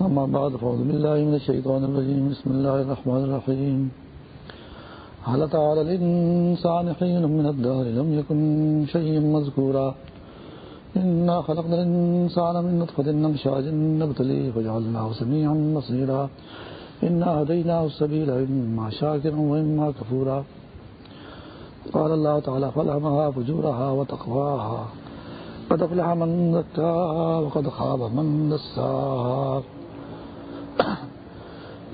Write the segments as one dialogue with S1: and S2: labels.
S1: أما بعد، فأعوذ بالله من الشيطان الرجيم. بسم الله الرحمن الرحيم. هل تعالى الإنسان حين من الدهر لم يكن شيئا مذكورا؟ إنا خلقنا الإنسان من نطفة نمشاج نبتليه فجعلناه سميعا بصيرا. إنا هديناه السبيل، إما شاكرا وإما كفورا. قال الله تعالى فلهمها فجورها وتقواها. قد افلح من زكاها وقد خاب من دساها.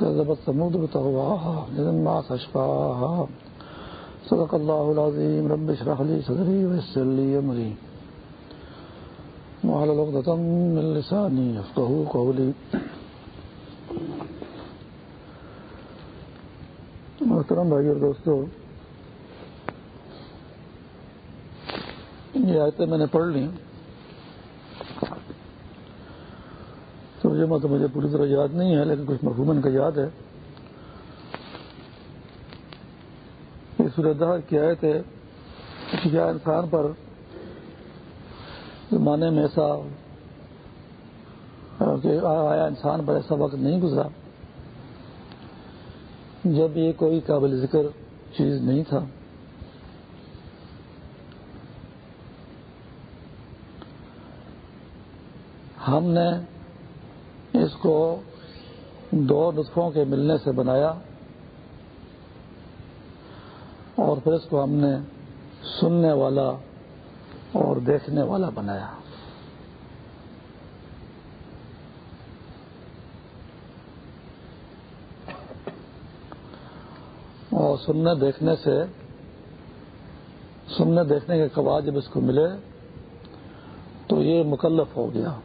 S1: كذبت ثمود بطغواها لمن بعث اشقاها صدق الله العظيم. رب اشرح لي صدري ويسر لي امري واحلل عقدة من لساني يفقهوا قولي. محترم بھائی اور دوستو، یہ آیتیں میں نے پڑھ لی ترجمہ تو مطلب مجھے پوری طرح یاد نہیں ہے، لیکن کچھ مفہومن کا یاد ہے۔ یہ کی آیت ہے کیا انسان پر زمانے میں ایسا، کہ آیا انسان پر ایسا وقت نہیں گزرا جب یہ کوئی قابل ذکر چیز نہیں تھا۔ ہم نے اس کو دو نطفوں کے ملنے سے بنایا اور پھر اس کو ہم نے سننے والا اور دیکھنے والا بنایا۔ اور سننے دیکھنے سے سننے دیکھنے کے قواعد جب اس کو ملے تو یہ مکلف ہو گیا۔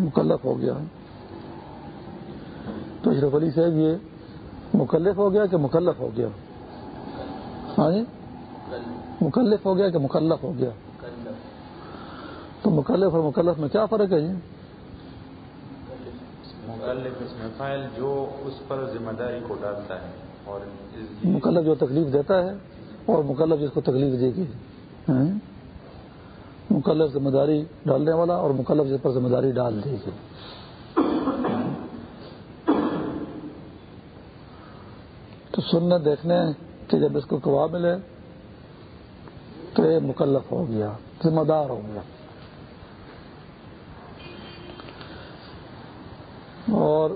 S1: مکلف ہو گیا تو اشرف علی صاحب یہ مکلف ہو گیا کہ مکلف ہو گیا؟ ہاں جی؟ مکلف ہو گیا کہ مکلف ہو گیا؟ تو مکلف اور مکلف میں کیا فرق ہے جی؟
S2: مکلف اس میں فائل جو اس پر ذمہ داری کو ڈالتا ہے اور
S1: مکلف جو تکلیف دیتا ہے اور مکلف جس کو تکلیف دے گی۔ مکلف ذمہ داری ڈالنے والا اور مکلف جس پر ذمہ داری ڈال دے گی تو سننے دیکھنے کہ جب اس کو کوا ملے تو یہ مکلف ہو گیا، ذمہ دار ہو گیا۔ اور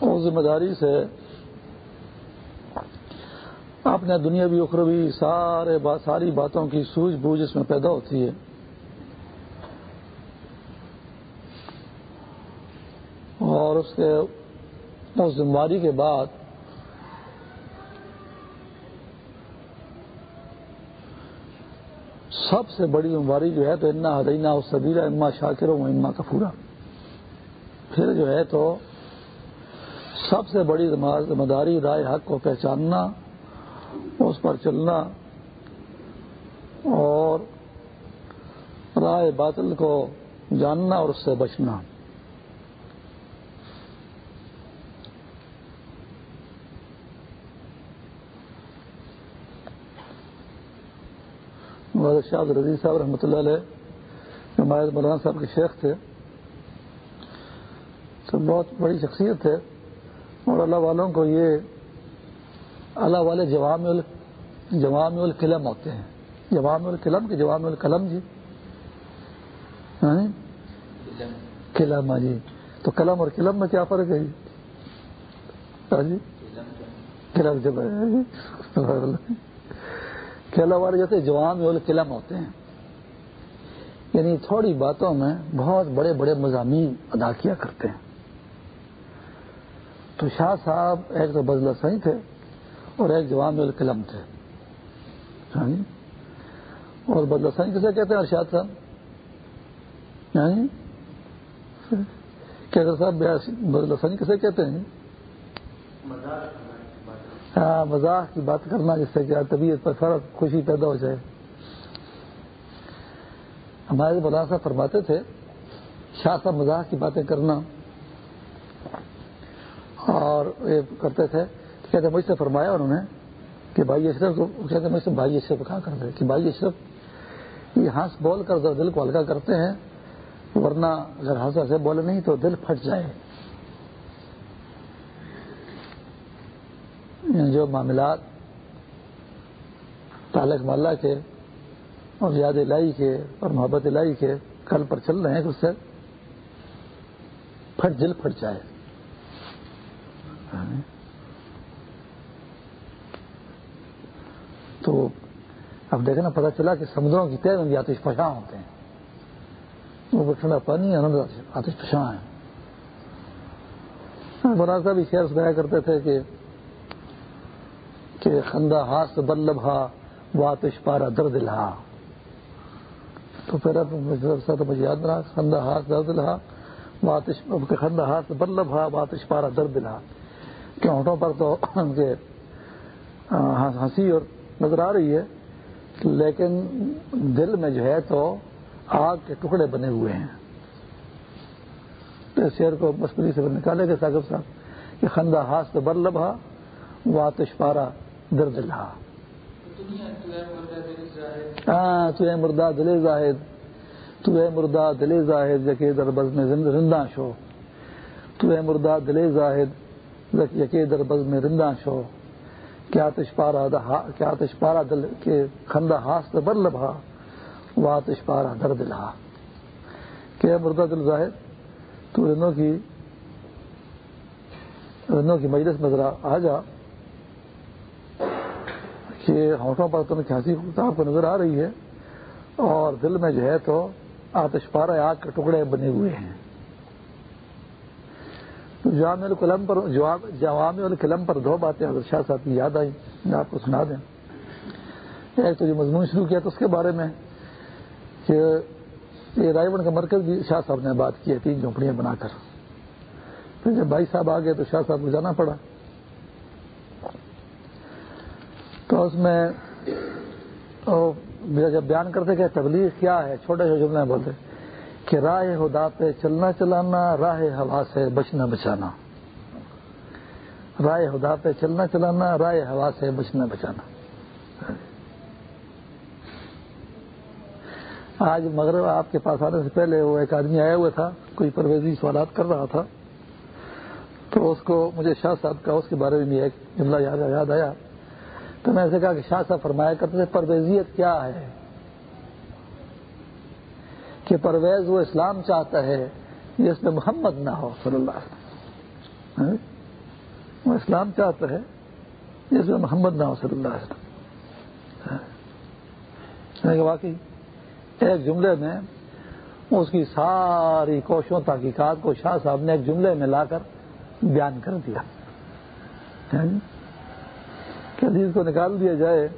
S1: اس ذمہ داری سے اپنے دنیا بھی اخروی سارے بات ساری باتوں کی سوجھ بوجھ اس میں پیدا ہوتی ہے۔ اور اس کے اس ذمہ داری کے بعد سب سے بڑی ذمہ داری جو ہے تو انا ہدینہ اور سبیرہ اما شاکر و اما کفورا۔ پھر جو ہے تو سب سے بڑی ذمہ داری رائے حق کو پہچاننا اس پر چلنا اور رائے باطل کو جاننا اور اس سے بچنا۔ شاہد رضی صاحب رحمۃ اللہ علیہ ہمارے مولانا صاحب کے شیخ تھے تو بہت بڑی شخصیت ہے اور اللہ والوں کو یہ، اللہ والے جوام جوام القلم ہوتے ہیں۔ جوام القلم کے جوام القلم جی۔ قلم۔ جی۔ تو قلم اور قلم میں کیا فرق ہے جی؟ قلم۔ جب کھیلا والے جیسے جوام القلم ہوتے ہیں۔ یعنی تھوڑی باتوں میں بہت بڑے بڑے مضامین ادا کیا کرتے ہیں۔ تو شاہ صاحب ایک تو بزلہ سائی تھے اور ایک جوام القلم تھے۔ یعنی؟ اور بدلہ سائی کسے کہتے ہیں؟ ارشاد صاحب. یعنی؟ کیسر صاحب بدلہ سائی کسے کہتے ہیں؟ ہاں مزاح کی بات کرنا جس سے کیا طبیعت پر فرق خوشی پیدا ہو جائے۔ ہمارے مولانا صاحب فرماتے تھے، شاہ صاحب مزاح کی باتیں کرنا۔ اور یہ کرتے تھے، کہتے مجھ سے فرمایا انہوں نے کہ بھائی اشرف کو کہتے مجھ سے بھائی اشرف کہا کرتے کہ بھائی اشرف یہ ہنس بول کر دل کو ہلکا کرتے ہیں، ورنہ اگر ہنس ایسے بولے نہیں تو دل پھٹ جائے۔ یعنی جو معاملات تعلق ماللہ کے اور یاد الہی کے اور محبت الہی کے کل پر چل رہے ہیں اس سے پھٹ دل پھٹ جائے تو اب دیکھنا پتا چلا کہ سمندروں کی تیز میں آتش پشاں ہوتے ہیں۔ وہ ٹھنڈا پانی آتش پشاں ہے براسا بھی شہر سکھایا کرتے تھے کہ کہ خندہ ہاتھ بلبھا واتش پارا درد لہا۔ تو پھر مجھے یاد رہا، خندہ ہاتھ درد لہا واتش خندہ ہاتھ بلبھا واتش پارا درد لہا۔ کہ ہونٹوں پر تو ان کے ہاں، ہنسی اور نظر آ رہی ہے۔ لیکن دل میں جو ہے تو آگ کے ٹکڑے بنے ہوئے ہیں۔ تو شیر کو مستری سے نکالے گا ساگر صاحب کہ خندہ ہاتھ سے بر لبھا وہ آتش پارا درد لہا ہاں تو مردہ دل زاہد، تو ہے مردہ دل زاہد یقے در بز میں زندہ شو۔ تو ہے مردہ دل زاہد یقے در بز میں زندہ شو۔ کیا تشپارا کیا تشپارا دل کے خندہ ہاس بر لبھا وہ تشپارا درد لہا۔ کہ مردہ دل ظاہر، تو رنوں کی رنوں کی مجلس میں ذرا آ جا۔ کہ ہونٹوں پر تمہیں کھانسی کو نظر آ رہی ہے، اور دل میں جو ہے تو آتش پارا آگ کے ٹکڑے بنے ہوئے ہیں۔ جوام القلم پر جوام القلم پر دو باتیں حضرت شاہ صاحب کی یاد آئی میں آپ کو سنا دیں۔ ایک تو جو مضمون شروع کیا تو اس کے بارے میں کہ یہ رائے کا مرکز بھی شاہ صاحب نے بات کی ہے، تین جھونپڑیاں بنا کر۔ پھر جب بھائی صاحب آ گئے تو شاہ صاحب کو جانا پڑا۔ تو اس میں جب بیان کرتے کہ تبلیغ کیا ہے، چھوٹے چھوٹے جملے بولتے۔ کہ راہ خدا پہ چلنا چلانا راہ ہوا سے بچنا بچانا۔ راہ خدا پہ چلنا چلانا راہ ہوا سے بچنا بچانا۔ آج مغرب آپ کے پاس آنے سے پہلے وہ ایک آدمی آیا ہوا تھا، کوئی پرویزی سوالات کر رہا تھا۔ تو اس کو مجھے شاہ صاحب کا اس کے بارے میں ایک جملہ یاد آیا۔ تو میں ایسے کہا کہ شاہ صاحب فرمایا کرتے تھے، پرویزیت کیا ہے؟ کہ پرویز وہ اسلام چاہتا ہے جس میں محمد نہ ہو، صلی اللہ علیہ وسلم۔ ہاں؟ وہ اسلام چاہتا ہے جس میں محمد نہ ہو، صلی اللہ علیہ وسلم۔ یعنی واقعی ایک جملے میں اس کی ساری کوششوں، تحقیقات کو شاہ صاحب نے ایک جملے میں لا کر بیان کر دیا۔ ہاں؟ کہ عزیز کو نکال دیا جائے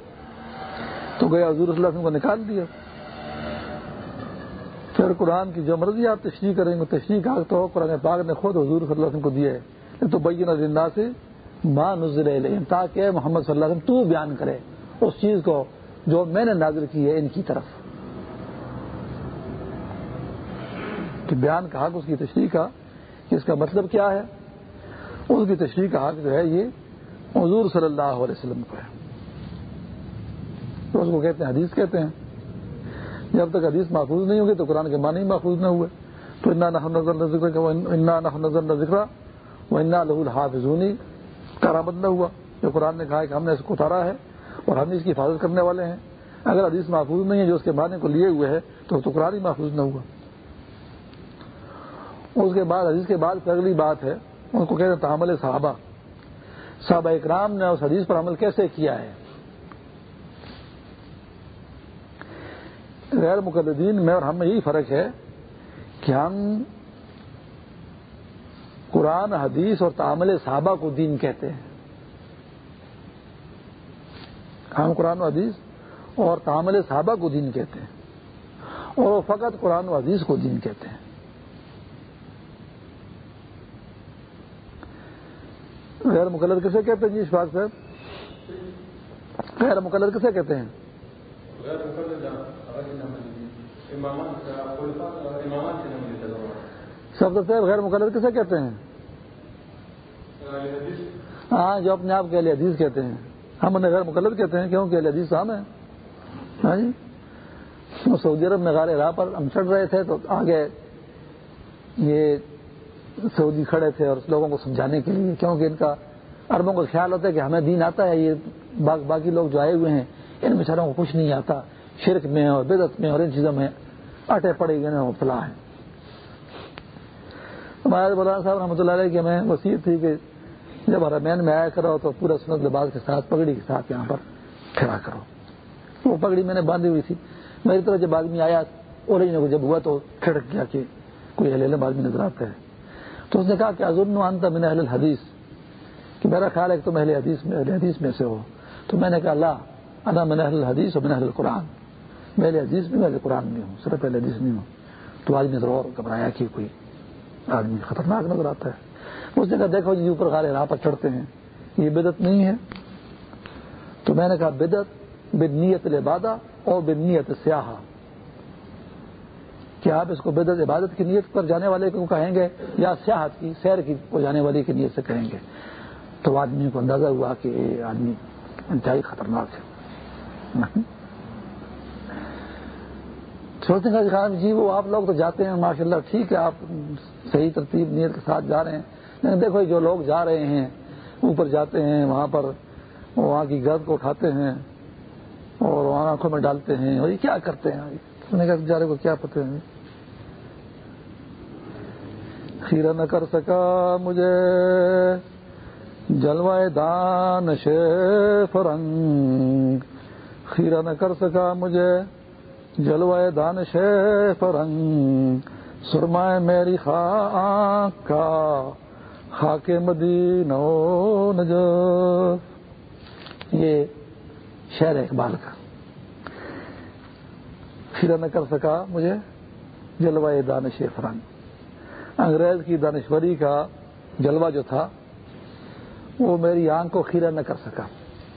S1: تو گیا حضور صلی اللہ علیہ وسلم کو نکال دیا۔ پھر قرآن کی جو مرضی آپ تشریح کریں گے، تشریح کا تو قرآن پاک نے خود حضور صلی اللہ علیہ وسلم کو دیا ہے۔ تو بین زندہ سے ماں نظر تاکہ محمد صلی اللہ علیہ وسلم تو بیان کرے اس چیز کو جو میں نے نازر کی ہے ان کی طرف۔ کہ بیان کا حق، اس کی تشریح کا، کہ اس کا مطلب کیا ہے؟ اس کی تشریح کا حق جو ہے، یہ حضور صلی اللہ علیہ وسلم کو ہے۔ تو اس کو کہتے ہیں، حدیث کہتے ہیں۔ جب تک حدیث محفوظ نہیں ہوگی تو قرآن کے معنی محفوظ نہ ہوئے۔ تو انا نظر ذکر انا نظر ذکر وہ انا لہ الحافظونی۔ کارآمد نہ ہوا۔ جو قرآن نے کہا کہ ہم نے اس کو اتارا ہے اور ہم اس کی حفاظت کرنے والے ہیں۔ اگر حدیث محفوظ نہیں ہے جو اس کے معنی کو لیے ہوئے ہے تو تو قرآن ہی محفوظ نہ ہوا۔ اس کے بعد، حدیث کے بعد اگلی بات ہے۔ ان کو کہتے ہیں تعامل صحابہ۔ صحابہ اکرام نے اس حدیث پر عمل کیسے کیا ہے؟ غیر مقدین میں اور ہم میں یہی فرق ہے کہ ہم قرآن، حدیث اور تعامل صحابہ کو دین کہتے ہیں۔ ہم قرآن و حدیث اور تعامل صحابہ کو دین کہتے ہیں۔ اور وہ فقط قرآن و حدیث کو دین کہتے ہیں۔ غیر مقلد کسے کہتے ہیں جی اشفاق صاحب؟ غیر مقلد کسے کہتے ہیں؟ سب صاحب غیر مقلد کسے کہتے ہیں؟ ہاں جو اپنے آپ کے علی حدیث کہتے ہیں۔ ہم انہیں غیر مقلد کہتے ہیں، کیوں؟ کہ حدیث صاحب ہیں۔ ہاں جی؟ سعودی عرب میں غار راہ پر ہم چڑھ رہے تھے تو آگے یہ سعودی کھڑے تھے اور لوگوں کو سمجھانے کے لیے، کیونکہ ان کا اربوں کو خیال ہوتا ہے کہ ہمیں دین آتا ہے، یہ باقی لوگ جو آئے ہوئے ہیں، ان بیچاروں کو کچھ نہیں آتا۔ شرک میں اور بدت میں اور ان چیزوں میں اٹے پڑے گئے فلاح ہے ہمارے مولانا صاحب رحمۃ اللہ علیہ کی ہمیں وسیع تھی کہ جب حرمین میں آیا کرو تو پورا سنت لباس کے ساتھ، پگڑی کے ساتھ یہاں پر کھڑا کرو۔ وہ پگڑی میں نے باندھی ہوئی تھی۔ میری طرف جب آدمی آیا اور جب ہوا تو کھڑک گیا کہ کوئی اہل آدمی نظر آتا ہے تو اس نے کہا کہ عظم آنتا میں نے اہل الحدیث، کہ میرا خیال ہے کہ تم اہل حدیث میں، اہل حدیث میں سے ہو۔ تو میں نے کہا اللہ انا میں اہل الحدیث اور میں اہل القرآن۔ میں اہل حدیث میں قرآن میں ہوں صرف اہل حدیث نہیں ہوں۔ تو آدمی ضرور گھبرایا کہ کوئی آدمی خطرناک نظر آتا ہے۔ اس نے کہا، دیکھو جی اوپر خالے راہ پر چڑھتے ہیں۔ یہ بدت نہیں ہے۔ تو میں نے کہا بدت بدنیت العبادہ اور بدنیت سیاح کہ آپ اس کو بدت عبادت کی نیت پر جانے والے کو کہیں گے یا سیاحت کی، سیر کی کو جانے والے کی نیت سے کہیں گے۔ تو آدمی کو اندازہ ہوا کہ یہ آدمی انتہائی خطرناک ہے۔ سوچنے کا خیال جی وہ آپ لوگ تو جاتے ہیں ماشاء اللہ ٹھیک ہے، آپ صحیح ترتیب، نیت کے ساتھ جا رہے ہیں۔ لیکن دیکھو، جو لوگ جا رہے ہیں، اوپر جاتے ہیں، وہاں پر وہاں کی گرد کو اٹھاتے ہیں اور وہاں آنکھوں میں ڈالتے ہیں۔ اور یہ کیا کرتے ہیں؟ جا رہے کو کیا پتہ ہے؟ خیرہ نہ کر سکا مجھے۔ جلوائے دان فرنگ۔ خیرہ نہ کر سکا مجھے۔ جلوائے دان فرنگ، سرمائے میری خاک کا، خاک مدینہ نج یہ شہر اقبال کا۔ خیرہ نہ کر سکا مجھے جلوائے دانش فرنگ۔ انگریز کی دانشوری کا جلوہ جو تھا، وہ میری آنکھ کو کھیرا نہ کر سکا۔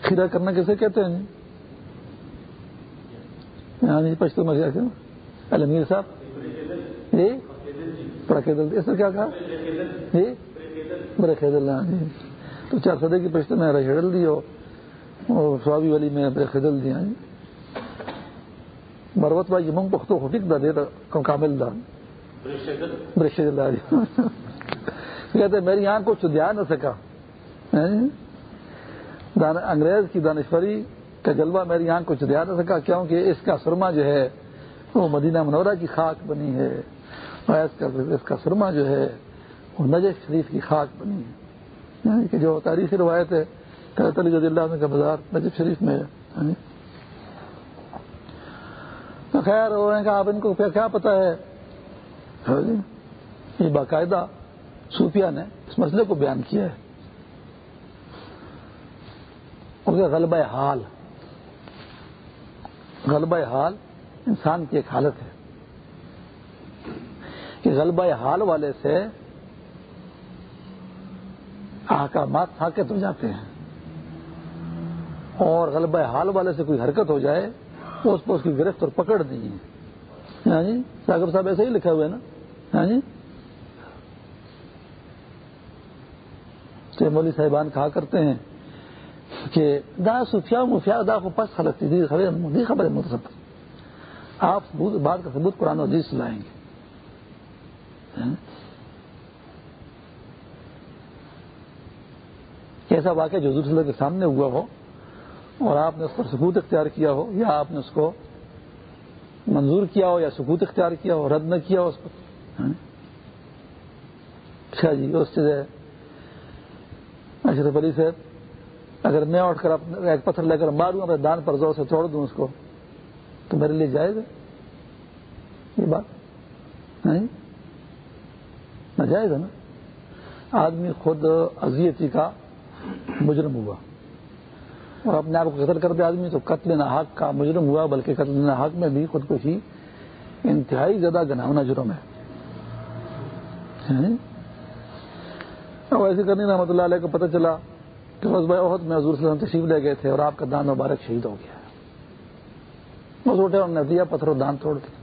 S1: کھیرا کرنا کیسے کہتے ہیں؟ پشتو میں میر صاحب؟ جی؟ دل اس نے کیا کہا؟ جی؟ برے خیدل ہاں جی۔ تو چار سدے کی پشتو میں رشدل دی اور سوابی والی میں برے خیدل دیا جی۔ مروت بھائی منگ پختو کو ٹک دا دے دا کامل دا۔ برش دل جی۔ کہتے میری آنکھ کو چدیا نہ سکا انگریز کی دانشوری کا جلوہ میری آنکھ کو چدیا نہ سکا، کیونکہ اس کا سرما جو ہے وہ مدینہ منورہ کی خاک بنی ہے۔ اور اس کا سرما جو ہے وہ نجف شریف کی خاک بنی ہے۔ یعنی کہ جو تاریخی روایت ہے علی اللہ کا بازار نجف شریف میں ہے۔ یعنی خیر کہ آپ ان کو کیا پتا ہے؟ ہاں جی، یہ باقاعدہ صوفیہ نے اس مسئلے کو بیان کیا ہے۔ غلبہ حال۔ غلبہ حال انسان کی ایک حالت ہے۔ کہ غلبہ حال والے سے احکامات ساکت ہو جاتے ہیں۔ اور غلبہ حال والے سے کوئی حرکت ہو جائے تو اس پر اس کی گرفت اور پکڑ دی ہاں جی؟ ساگر صاحب ایسے ہی لکھا ہوا ہے نا۔ ہاں جی؟ مولوی صاحبان کہا کرتے ہیں کہ دا صوفیا مفیا دا کو پس خلق دی خبر دی خبر متصب آپ بات کا ثبوت قرآن و حدیث لائیں گے۔ ہاں؟ ایسا واقعہ جو حضور صلی اللہ علیہ وسلم کے سامنے ہوا ہو اور آپ نے اس پر ثبوت اختیار کیا ہو یا آپ نے اس کو منظور کیا ہو یا ثبوت اختیار کیا ہو، رد نہ کیا ہو اس پر۔ اچھا جی اس سے اشرف علی صاحب اگر میں اٹھ کر ایک پتھر لے کر ماروں اپنے دان پر زور سے توڑ دوں اس کو، تو میرے لیے جائے گا یہ بات؟ نہیں؟ نہ جائے گا نا؟ آدمی خود اذیتی کا مجرم ہوا۔ اور اپنے آپ کو قتل کر دے آدمی، تو قتل نہ حق کا مجرم ہوا، بلکہ قتل نہ حق میں بھی خودکشی انتہائی زیادہ گناونا جرم ہے۔ اب ایسی کرنی رحمۃ اللہ علیہ کو پتہ چلا کہ بس عہد میں حضور صلی اللہ علیہ وسلم تشریف لے گئے تھے اور آپ کا دان مبارک شہید ہو گیا۔ بس اٹھے انہوں نے دیا پتھر و دان توڑ دیا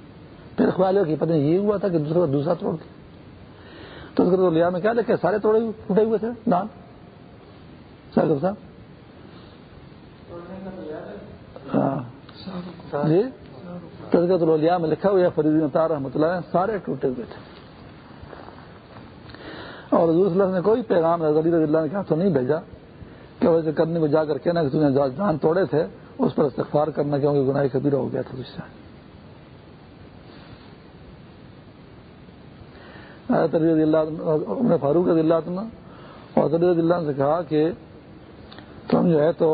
S1: پھر خیال ہو کہ پتہ یہ ہوا تھا کہ دوسرا دوسرا توڑ دیا۔ تو اس کا لیا میں کیا لکھے؟ سارے توڑے ٹوٹے ہوئے تھے؟ دان؟ صاحب صاحب؟ ہاں۔ جی؟ تذکرت الولیا میں لکھا ہوا ہے فرید نتار رحمۃ اللہ سارے ٹوٹے ہوئے تھے۔ اور حضور صلی اللہ علیہ نے کوئی پیغام رضی اللہ نے کہا تو نہیں بھیجا۔ کہ ویسے کرنے کو جا کر کہنا کہ تم نے جان توڑے تھے، اس پر استغفار کرنا کیونکہ گناہ کبیرہ ہو گیا تھا تجھ سے اللہ فاروق رضی اللہ اور رضی اللہ سے کہا کہ تم جو ہے تو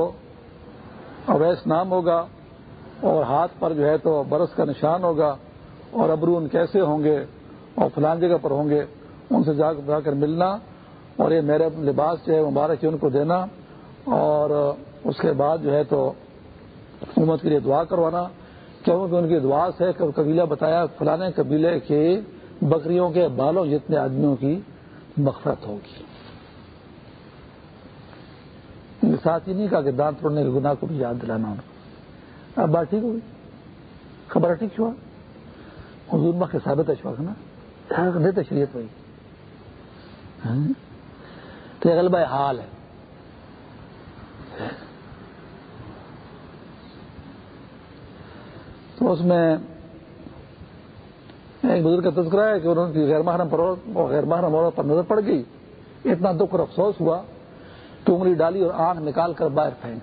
S1: اویس نام ہوگا اور ہاتھ پر جو ہے تو برس کا نشان ہوگا اور ابرون کیسے ہوں گے اور فلان جگہ پر ہوں گے، ان سے جا کر ملنا اور یہ میرے لباس جو ہے مبارک ہے، ان کو دینا۔ اور اس کے بعد جو ہے تو حکومت کے لیے دعا کروانا۔ کیونکہ ان کی دعا سے قبیلہ بتایا، فلانے قبیلے کے بکریوں کے بالوں جتنے آدمیوں کی مغفرت ہوگی۔ ساتھ ہی نہیں کہا کہ دانت توڑنے کے گناہ کو بھی یاد دلانا۔ ہونا اب بات ٹھیک ہوگی خبر ٹھیک ہوا حضور کے ثابت ہے شوق نا؟ نہیں تشریت ہوئی ہاں، تو یہ غلبہ حال ہے۔ تو اس میں ایک بزرگ کا تذکرہ ہے کہ انہوں کی غیر محرم پر غیر محرم عورت پر نظر پڑ گئی۔ اتنا دکھ اور افسوس ہوا کہ انگلی ڈالی اور آنکھ نکال کر باہر پھینک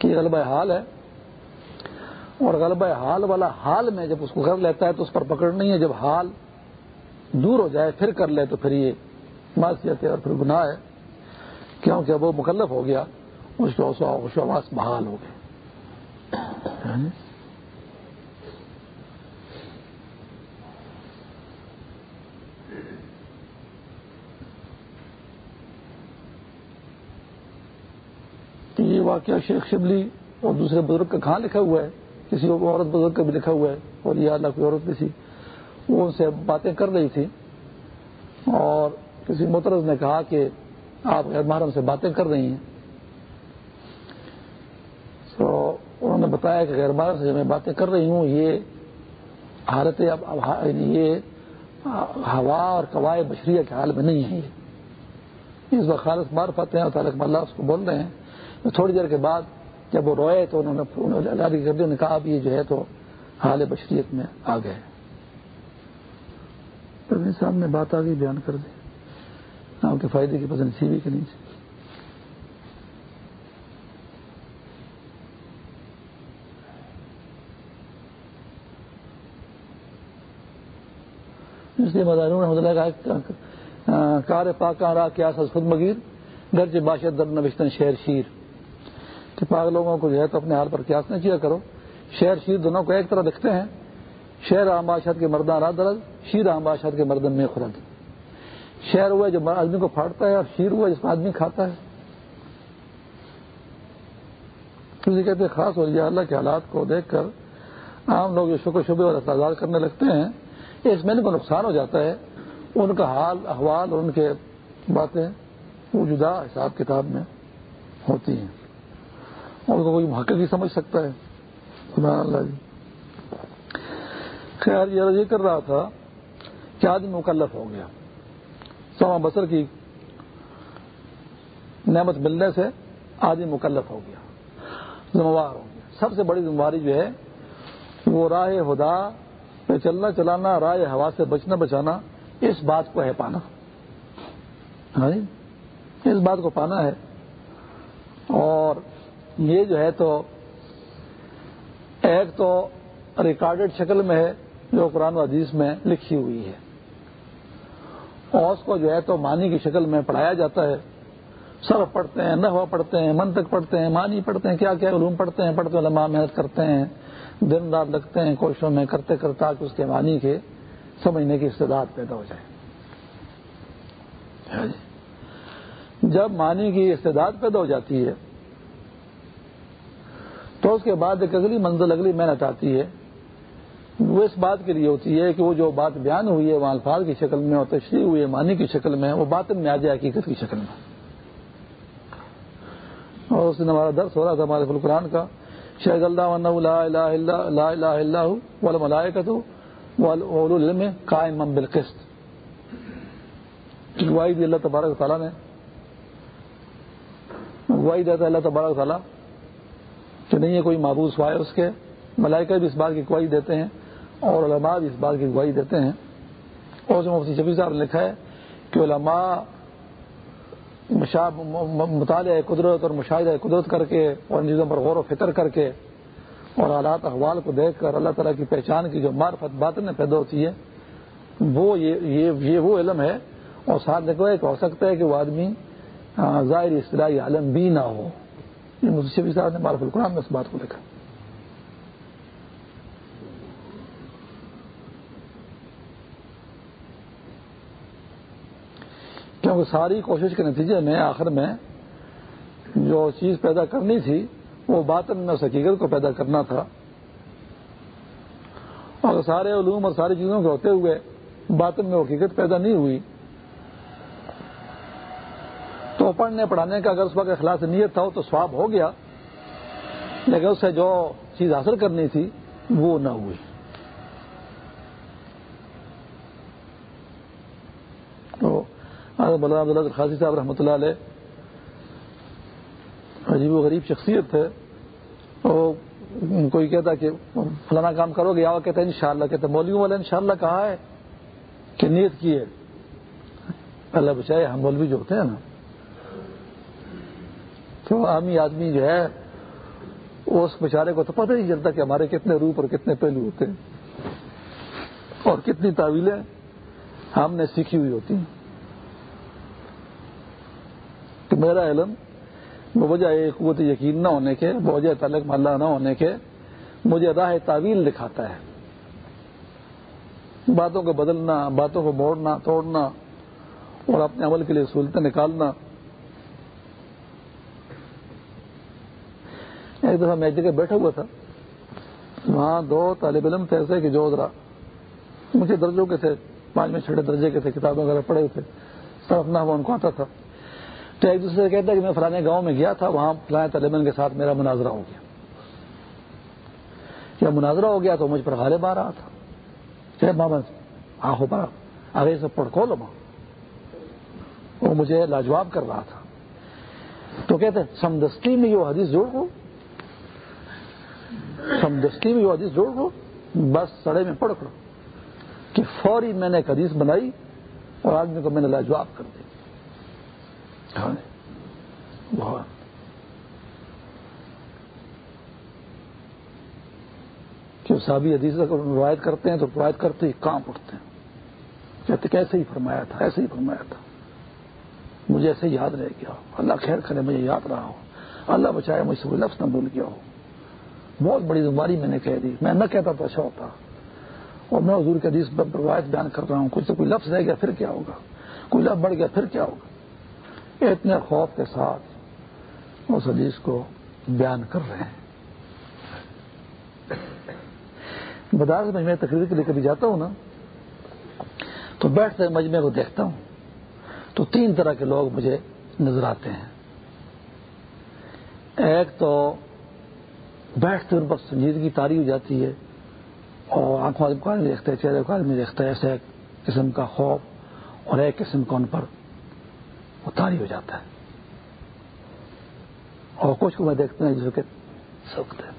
S1: کہ غلبہ حال ہے۔ اور غلبہ حال والا حال میں جب اس کو کر لیتا ہے تو اس پر پکڑ نہیں ہے۔ جب حال دور ہو جائے، پھر کر لے تو پھر یہ معاشیت ہے اور پھر گناہ ہے۔ کیونکہ وہ مکلف ہو گیا۔ اس کے آواز بحال ہو گئے۔ یعنی؟ یہ واقعہ شیخ شبلی اور دوسرے بزرگ کا کہاں لکھا ہوا ہے؟ کسی عورت بزرگ کا بھی لکھا ہوا ہے اور یہ اللہ کوئی عورت کسی۔ وہ ان سے باتیں کر رہی تھی اور کسی مترز نے کہا کہ آپ غیر محرم سے باتیں کر رہی ہیں تو انہوں نے بتایا کہ غیر محرم سے میں باتیں کر رہی ہوں، یہ حالت یہ ہوا اور قواعد بشریہ کے حال میں نہیں ہے یہ۔ اس وقت خالص مار پاتے ہیں اور تعلق اللہ اس کو بول رہے ہیں۔ تھوڑی دیر کے بعد جب وہ روئے تو انہوں نے کہا، اب یہ جو ہے تو حال بشریت میں آ گئے۔ سامنے بات آگے بیان کر دیں آپ کے فائدے کی پسند سی بھی کہ اس لیے رحمۃ اللہ کار پاک را کیا خود مگیر گرج باشد در نوشتن شہر شیر۔ کہ پاک لوگوں کو جو ہے تو اپنے حال پر قیاس نہ کیا کرو۔ شہر شیر دونوں کو ایک طرح دکھتے ہیں۔ شہر عام بادشاہ کے مردان را درد شیر عام بادشاہ کے مردن میں خرد۔ شہر ہوا جو آدمی کو پھاڑتا ہے اور شیر ہوا جس میں آدمی کھاتا ہے۔ کسی کہتے ہیں خاص ہو اللہ کے حالات کو دیکھ کر عام لوگ جو شکر شبے اور احتجاج کرنے لگتے ہیں اس میں ان کو نقصان ہو جاتا ہے، ان کا حال، احوال اور ان کے باتیں وہ جدا حساب کتاب میں ہوتی ہیں۔ اور کوئی محقق ہی سمجھ سکتا ہے۔ اللہ جی۔ خیر، یہ کر رہا تھا کہ آدمی مکلف ہو گیا۔ سوا بسر کی نعمت ملنے سے آدمی مکلف ہو گیا، ذمہ وار ہو گیا۔ سب سے بڑی ذمہ داری جو ہے وہ راہ خدا پہ چلنا چلانا، رائے ہوا سے بچنا، بچانا، اس بات کو ہے پانا۔ ہاں جی؟ اس بات کو پانا ہے۔ اور یہ جو ہے تو ایک تو ریکارڈڈ شکل میں ہے جو قرآن و حدیث میں لکھی ہوئی ہے۔ اور اس کو جو ہے تو معنی کی شکل میں پڑھایا جاتا ہے۔ سر پڑھتے ہیں، نحو پڑھتے ہیں، منطق پڑھتے ہیں، معنی پڑھتے ہیں، کیا کیا علوم پڑھتے ہیں، پڑھتے علماء محنت کرتے ہیں۔ دن رات لگتے ہیں، کوششوں میں کرتے کرتے تاکہ اس کے معنی کے سمجھنے کی استعداد پیدا ہو جائے۔ ہاں جی۔ جب معنی کی استعداد پیدا ہو جاتی ہے، تو اس کے بعد ایک اگلی منزل، اگلی محنت آتی ہے۔ وہ اس بات کے لیے ہوتی ہے کہ وہ جو بات بیان ہوئی ہے، وہ الفاظ کی شکل میں اور تشریح ہوئی ہے، معنی کی شکل میں، وہ بات میں آ جائے، حقیقت کی شکل میں۔ اور اس دن ہمارا درس ہو رہا تھا ہمارے فلقرآن کا۔ شیخ اللہ قائم بالقسط. گواہی دی اللہ تبارک تعالیٰ نے گواہی دیتا ہے اللہ تبارک تعالیٰ کہ نہیں ہے کوئی معبود سوائے اس کے۔ ملائکہ بھی اس بات کی گواہی دیتے ہیں اور علماء بھی اس بات کی گواہی دیتے ہیں۔ اور جو مفتی شفیع صاحب نے لکھا ہے کہ علماء مطالعہ قدرت اور مشاہدہ قدرت کر کے اور ان چیزوں پر غور و فکر کر کے اور حالات احوال کو دیکھ کر اللہ تعالیٰ کی پہچان کی جو معرفت باتیں پیدا ہوتی ہے، وہ یہ وہ علم ہے اور ساتھ دیکھو ایک ہو سکتا ہے کہ وہ آدمی ظاہر اصطلاحی عالم بھی نہ ہو۔ یہ شفیع صاحب نے معرف القرآن میں اس بات کو لکھا۔ کیونکہ ساری کوشش کے نتیجے میں آخر میں جو چیز پیدا کرنی تھی، وہ باطن میں اس حقیقت کو پیدا کرنا تھا۔ اور سارے علوم اور ساری چیزوں کے ہوتے ہوئے باطن میں حقیقت پیدا نہیں ہوئی۔ تو پڑھنے پڑھانے کا اگر اس وقت اخلاص نیت تھا تو سواب ہو گیا، لیکن اس سے جو چیز حاصل کرنی تھی، وہ نہ ہوئی تو عبداللہ خاصی صاحب رحمۃ اللہ علیہ عجیب و غریب شخصیت تھے تو کوئی کہتا کہ فلانا کام کرو گے یا کہتے ہیں انشاءاللہ کہتے مولویوں والے انشاءاللہ کہا ہے؟ کہ نیت کی ہے۔ اللہ بچائے، ہم مولوی جو ہوتے ہیں نا۔ تو عامی آدمی جو ہے، اس بیچارے کو تو پتہ نہیں چلتا کہ ہمارے کتنے روپ اور کتنے پہلو ہوتے ہیں۔ اور کتنی تعویلیں ہم نے سیکھی ہوئی ہوتی ہیں کہ میرا علم وجہ قوت یقین نہ ہونے کے، بوجہ تعلق محلہ نہ ہونے کے مجھے راہ تعویل دکھاتا ہے۔ باتوں کو بدلنا، باتوں کو موڑنا، توڑنا اور اپنے عمل کے لیے سہولتیں نکالنا۔ ایک دفعہ میں ایک جگہ بیٹھا ہوا تھا، وہاں دو طالب علم تھے ایسے کہ جو ذرا مجھے درجوں کے تھے، پانچویں چھٹے درجے کے تھے، کتابیں وغیرہ پڑھے تھے سر اپنا وہ ان کو آتا تھا۔ تو ایک دوسرے سے کہتا ہے کہ میں فلانے گاؤں میں گیا تھا، وہاں فلاں طالب کے ساتھ میرا مناظرہ ہو گیا۔ جب مناظرہ ہو گیا تو مجھ پر غالب آ رہا تھا۔ آنکھوں پر آگے سے پڑھ کھولو ماں۔ وہ مجھے لاجواب کر رہا تھا۔ تو کہتے سمدستی میں یہ حدیث جوڑ کو سمدستی میں یہ حدیث جوڑ کو بس سڑے میں پڑھ کرو کہ فوری میں نے ایک حدیث بنائی اور آدمی کو میں نے لاجواب کر دی ہاں؟ بہت۔ کہ صحابی حدیث روایت کرتے ہیں تو روایت کرتے ہی کام اٹھتے ہیں۔ کہتے کیسے ہی فرمایا تھا، ایسے ہی فرمایا تھا۔ مجھے ایسے یاد رہ گیا۔ اللہ خیر کرے، مجھے یاد رہا ہو۔ اللہ بچائے، مجھ سے کوئی لفظ نہ بھول گیا ہو۔ بہت بڑی بیماری میں نے کہہ دی۔ میں نہ کہتا تو اچھا ہوتا اور میں حضور کے حدیث پر روایت بیان کر رہا ہوں۔ کچھ سے کوئی لفظ رہ گیا، پھر کیا ہوگا؟ کوئی لفظ بڑھ گیا، پھر کیا ہوگا؟ اتنے خوف کے ساتھ اس حدیث کو بیان کر رہے ہیں۔ بازار سے میں تقریر کے لیے کبھی جاتا ہوں نا، تو بیٹھتے مجمے کو دیکھتا ہوں، تو تین طرح کے لوگ مجھے نظر آتے ہیں۔ ایک تو بیٹھتے ان پر سنجیدگی تاری ہو جاتی ہے، اور آنکھوں آدمی کو آدمی دیکھتے ہیں، چہرے کو آدمی دیکھتا ہے ایسے ایک قسم کا خوف اور ایک قسم کا ان پر وہ تاری ہو جاتا ہے۔ اور کچھ کو میں دیکھتا ہوں کہ سخت ہے۔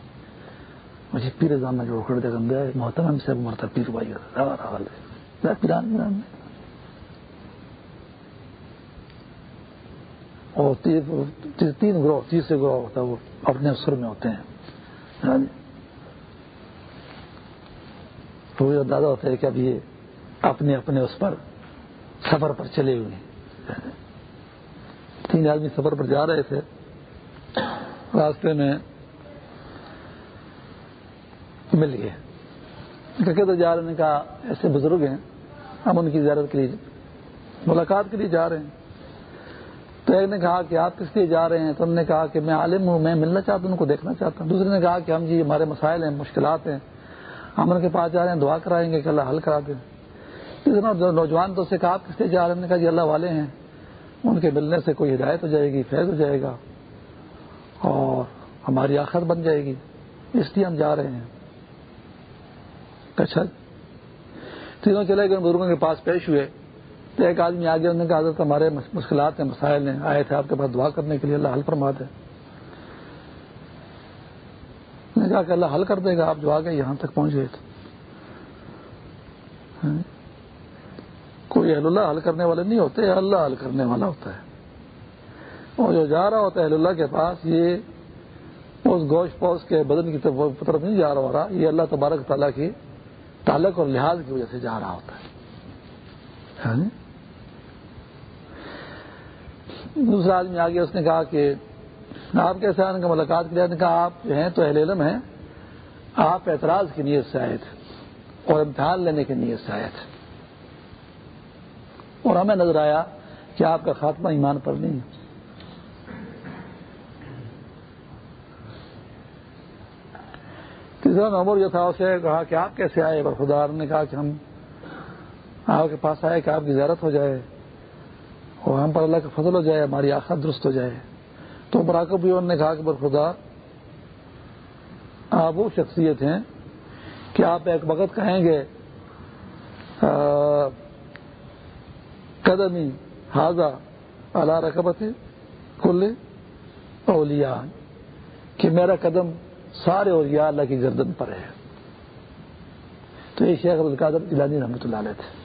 S1: مجھے پیر زامنا جوڑ کر دے گا محترم سے مرتا پیر بھائی پیران اور تین گروہ تیسرے گروہ ہوتا ہے، وہ اپنے سر میں ہوتے ہیں۔ ہاں جی۔ تو وہ دادا ہوتا ہے کہ اب یہ اپنے اپنے اس پر سفر پر چلے ہوئے تین آدمی سفر پر جا رہے تھے، راستے میں مل گئے۔ کہ تو جا رہے ہیں کہا، ایسے بزرگ ہیں، ہم ان کی زیارت کے لیے ملاقات کے لیے جا رہے ہیں۔ تو ایک نے کہا کہ آپ کس لیے جا رہے ہیں؟ تو انہوں نے کہا کہ میں عالم ہوں، میں ملنا چاہتا ہوں، ان کو دیکھنا چاہتا ہوں۔ دوسرے نے کہا کہ ہم جی ہمارے مسائل ہیں، مشکلات ہیں، ہم ان کے پاس جا رہے ہیں، دعا کرائیں گے کہ اللہ حل کرا دیں نوجوان تو اس سے کہا، آپ کس لیے جا رہے ہیں؟ کہا جی اللہ والے ہیں۔ ان کے ملنے سے کوئی ہدایت ہو جائے گی، فیض ہو جائے گا اور ہماری آخر بن جائے گی۔ اس لیے ہم جا رہے ہیں۔ اچھا۔ تینوں چلے گئے بزرگوں کے پاس پیش ہوئے۔ تو ایک آدمی آگے انہوں نے کہا، حضرت ہمارے مشکلات ہیں، مسائل ہیں، آئے تھے آپ کے پاس دعا کرنے کے لیے، اللہ حل فرما دے۔ نے کہا کہ اللہ حل کر دے گا، آپ جو آگے یہاں تک پہنچ گئے تھے ہاں۔ کوئی اہل اللہ حل کرنے والے نہیں ہوتے اللہ حل کرنے والا ہوتا ہے۔ اور جو جا رہا ہوتا ہے اہل اللہ کے پاس، یہ اس گوشت پوش کے بدن کی طرف نہیں جا رہا ہو رہا، یہ اللہ تبارک تعالیٰ کی تعلق اور لحاظ کی وجہ سے جا رہا ہوتا ہے۔ ہاں جی؟ دوسرا آدمی آگے اس نے کہا کہ آپ کیسے آنے کا ملاقات کیا نے کہا آپ جو ہیں تو اہل علم ہیں، آپ اعتراض کی نیت سے آئے تھے اور امتحان لینے کی نیت سے آئے تھے۔ اور ہمیں نظر آیا کہ آپ کا خاتمہ ایمان پر نہیں ہے۔ تیسرا نمبر جو تھا، اسے کہا کہ آپ کیسے آئے؟ خدا نے کہا کہ ہم آپ کے پاس آئے کہ آپ کی زیارت ہو جائے اور ہم پر اللہ کا فضل ہو جائے، ہماری آخر درست ہو جائے۔ تو براکب نے کہا کہ برخدا آپ وہ شخصیت ہیں کہ آپ ایک وقت کہیں گے قدمی حاضہ اللہ رقبت کل اولیاء کہ میرا قدم سارے اولیاء اللہ کی گردن پر ہے۔ تو یہ شیخ القادر جلانی رحمۃ اللہ علیہ تھے۔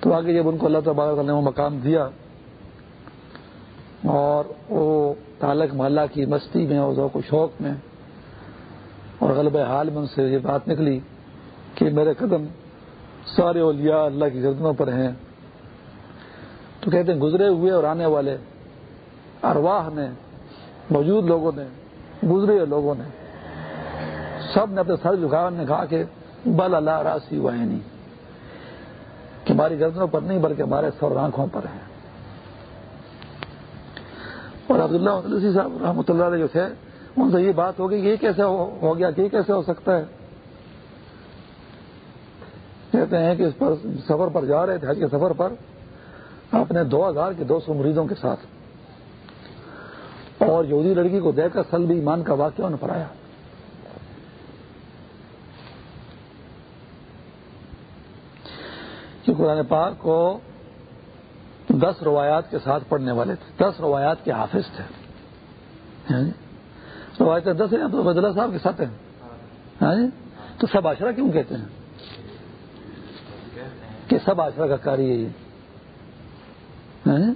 S1: تو آگے جب ان کو اللہ تعالیٰ نے وہ مقام دیا اور وہ تعلق محلہ کی مستی میں اور ذوق و شوق میں اور غلب حال میں ان سے یہ بات نکلی کہ میرے قدم سارے اولیاء اللہ کی گردنوں پر ہیں۔ تو کہتے ہیں گزرے ہوئے اور آنے والے ارواح نے، موجود لوگوں نے، گزرے ہوئے لوگوں نے، سب نے اپنے سر جھکا نے کہا کہ بل اللہ راسی ہوا ہے نہیں کہ ہماری گردنوں پر نہیں بلکہ ہمارے سر آنکھوں پر ہیں۔ اور عبداللہ صاحب رحمۃ اللہ علیہ جو تھے، ان سے یہ بات ہوگی کہ یہ کیسے ہو گیا کہ یہ کیسے ہو سکتا ہے؟ کہتے ہیں کہ اس پر سفر پر جا رہے تھے، حج کے سفر پر، اپنے دو ہزار کے دو سو مریضوں کے ساتھ۔ اور یہودی لڑکی کو دیکھ کر سلب ایمان کا واقعہ انہیں پڑھایا کہ قرآن پاک کو دس روایات کے ساتھ پڑھنے والے تھے۔ دس روایات کے حافظ تھے۔ ہاں جی؟ روایت دس ہیں، تو بدلا صاحب کے ساتھ ہیں۔ یعنی تو سب آشرا کیوں کہتے ہیں؟ کہ سب آشرا کا کاری ہے یہ۔ ہاں؟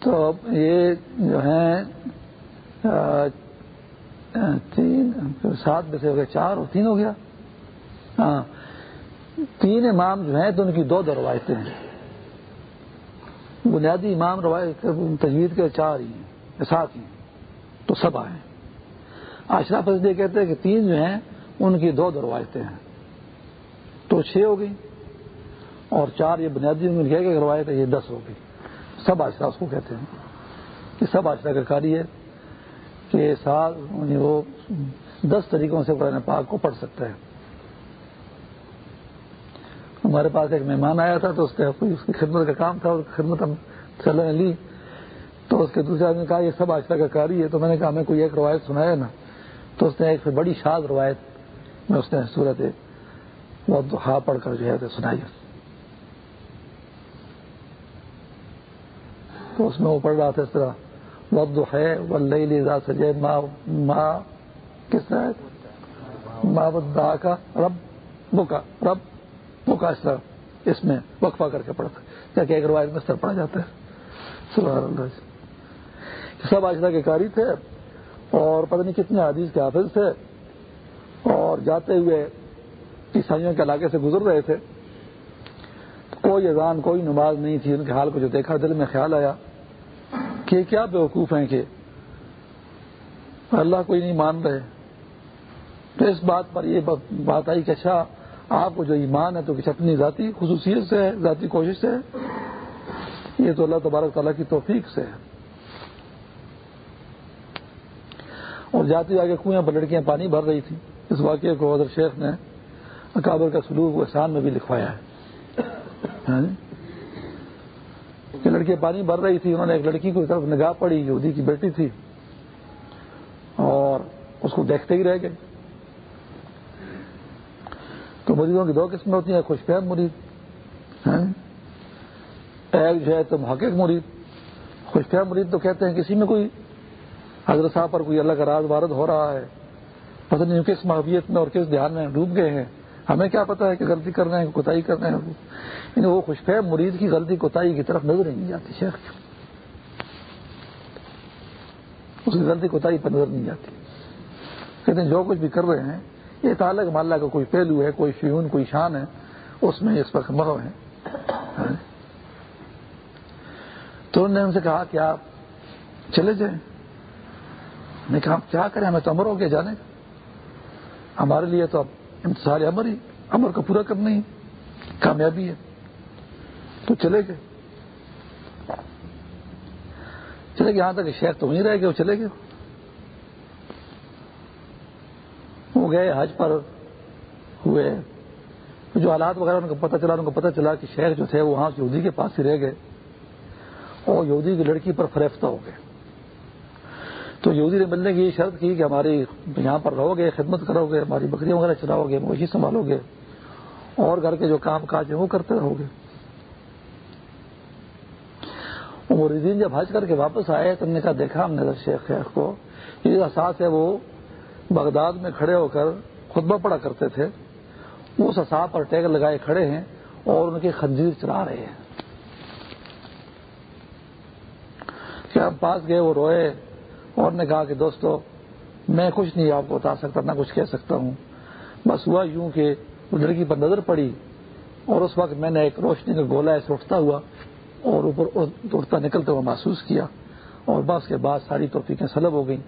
S1: تو یہ جو ہیں تین سات میں سے ہو گیا چار اور تین ہو گیا۔ ہاں تین امام جو ہیں تو ان کی دو دو روایتیں ہیں۔ بنیادی امام روایت، تجوید کے چار ہی ہیں سات ہی تو سب آئے اشراف یہ کہتے ہیں کہ تین جو ہیں، ان کی دو دو ہیں۔ تو چھ ہو گئی اور چار یہ بنیادی روایت ہے، یہ دس ہو گئی۔ سب آشرا اس کو کہتے ہیں۔ کہ سب آشرا کا کاری ہے کہ سال یعنی وہ دس طریقوں سے قرآن پاک کو پڑھ سکتا ہے۔ ہمارے پاس ایک مہمان آیا تھا تو اس اس کی خدمت کا کام تھا خدمت ہم چلنے لی۔ تو اس کے دوسرے آدمی نے کہا، یہ سب آشرا کا کاری ہے۔ تو میں نے کہا، ہمیں کوئی ایک روایت سنایا نا۔ تو اس نے ایک بڑی شاد روایت میں اس نے صورت بہت پڑھ کر جو ہے سنائی تو اس میں وہ پڑھ رہا تھا اس طرح وقت ہے ولی سجے ماں کس طرح ماں بدا کا رب بکا رب بکا اس طرح اس میں وقفہ کر کے پڑھتا تاکہ ایک روایت میں سر پڑا جاتا ہے۔ سبحان اللہ۔ سب آجرا کے کاری تھے۔ اور پتہ نہیں کتنے حدیث کے حافظ تھے اور جاتے ہوئے عیسائیوں کے علاقے سے گزر رہے تھے۔ کوئی اذان، کوئی نماز نہیں تھی، ان کے حال کو جو دیکھا، دل میں خیال آیا کہ کیا بیوقوف ہیں کہ اللہ کوئی نہیں مان رہے۔ تو اس بات پر یہ بات آئی کہ اچھا آپ کو جو ایمان ہے تو کچھ اپنی ذاتی خصوصیت سے ہے، ذاتی کوشش سے ہے۔ یہ تو اللہ تبارک تعالیٰ کی توفیق سے ہے۔ جب جاتی آگے کنویں پر لڑکیاں پانی بھر رہی تھیں۔ اس واقعے کو حضرت شیخ نے اکابر کا سلوک و احسان میں بھی لکھوایا ہے۔ ہاں جی؟ کہ لڑکیاں پانی بھر رہی تھی، انہوں نے ایک لڑکی کو طرف نگاہ پڑی، یہودی کی بیٹی تھی، اور اس کو دیکھتے ہی رہ گئے۔ تو مریضوں کی دو قسمیں ہوتی ہیں خوش فہم مرید ہاں جی؟ ایک جو ہے تو محقق مرید خوش فہم مرید تو کہتے ہیں کسی میں کوئی حضرت صاحب پر کوئی اللہ کا راز وارد ہو رہا ہے؟ پتہ نہیں کس محبیت میں اور کس دھیان میں ڈوب گئے ہیں۔ ہمیں کیا پتا ہے کہ غلطی کر رہے ہیں، کوتاہی کر رہے ہیں یعنی وہ خوش فہم مرید کی غلطی، کوتاہی کی طرف نظر نہیں جاتی شیخ۔ اس کی غلطی، کوتاہی پر نظر نہیں جاتی کہتے ہیں، جو کچھ بھی کر رہے ہیں، یہ تعلق ماللہ کا کوئی پہلو ہے، کوئی فیون، کوئی شان ہے۔ اس میں اس وقت مرو ہے ہاں۔ تو انہوں نے ان سے کہا کہ آپ چلے جائیں۔ نے کہا ہم کیا کریں؟ ہمیں تو امر ہو گیا جانے کا۔ ہمارے لیے تو اب انتظار امر ہی، امر کو پورا کرنا ہی کامیابی ہے۔ تو چلے گئے۔ چلے گئے، یہاں تک شیخ تو وہیں رہ گئے، وہ چلے گئے۔ وہ گئے حج پر، ہوئے۔ جو حالات وغیرہ ان کو پتہ چلا، ان کو پتہ چلا کہ شیخ جو تھے وہاں یہودی کے پاس ہی رہ گئے۔ اور یہودی کی لڑکی پر فریفتہ ہو گئے۔ تو یہودی نے ملنے کی یہ شرط کی کہ ہماری یہاں پر رہو گے، خدمت کرو گے، ہماری بکریاں وغیرہ چلاؤ گے مویشی سنبھالو گے۔ اور گھر کے جو کام کاج ہیں وہ کرتے رہو گے۔ مریدین جب حج کر کے واپس آئے تو نے کہا، دیکھا ہم نے شیخ شیخ کو، یہ احساس ہے وہ بغداد میں کھڑے ہو کر خطبہ پڑا کرتے تھے۔ اس اصاب پر ٹیگ لگائے کھڑے ہیں اور ان کی خنجیر چلا رہے ہیں۔ کیا ہم پاس گئے، وہ روئے۔ اور نے کہا کہ دوستو، میں کچھ نہیں آپ کو بتا سکتا، نہ کچھ کہہ سکتا ہوں۔ بس ہوا یوں کہ وہ لڑکی پر نظر پڑی اور اس وقت میں نے ایک روشنی کا گولا ایسے اٹھتا ہوا اور اوپر اٹھتا نکلتے ہوا محسوس کیا اور بس کے بعد ساری توفیقیں سلب ہو گئیں۔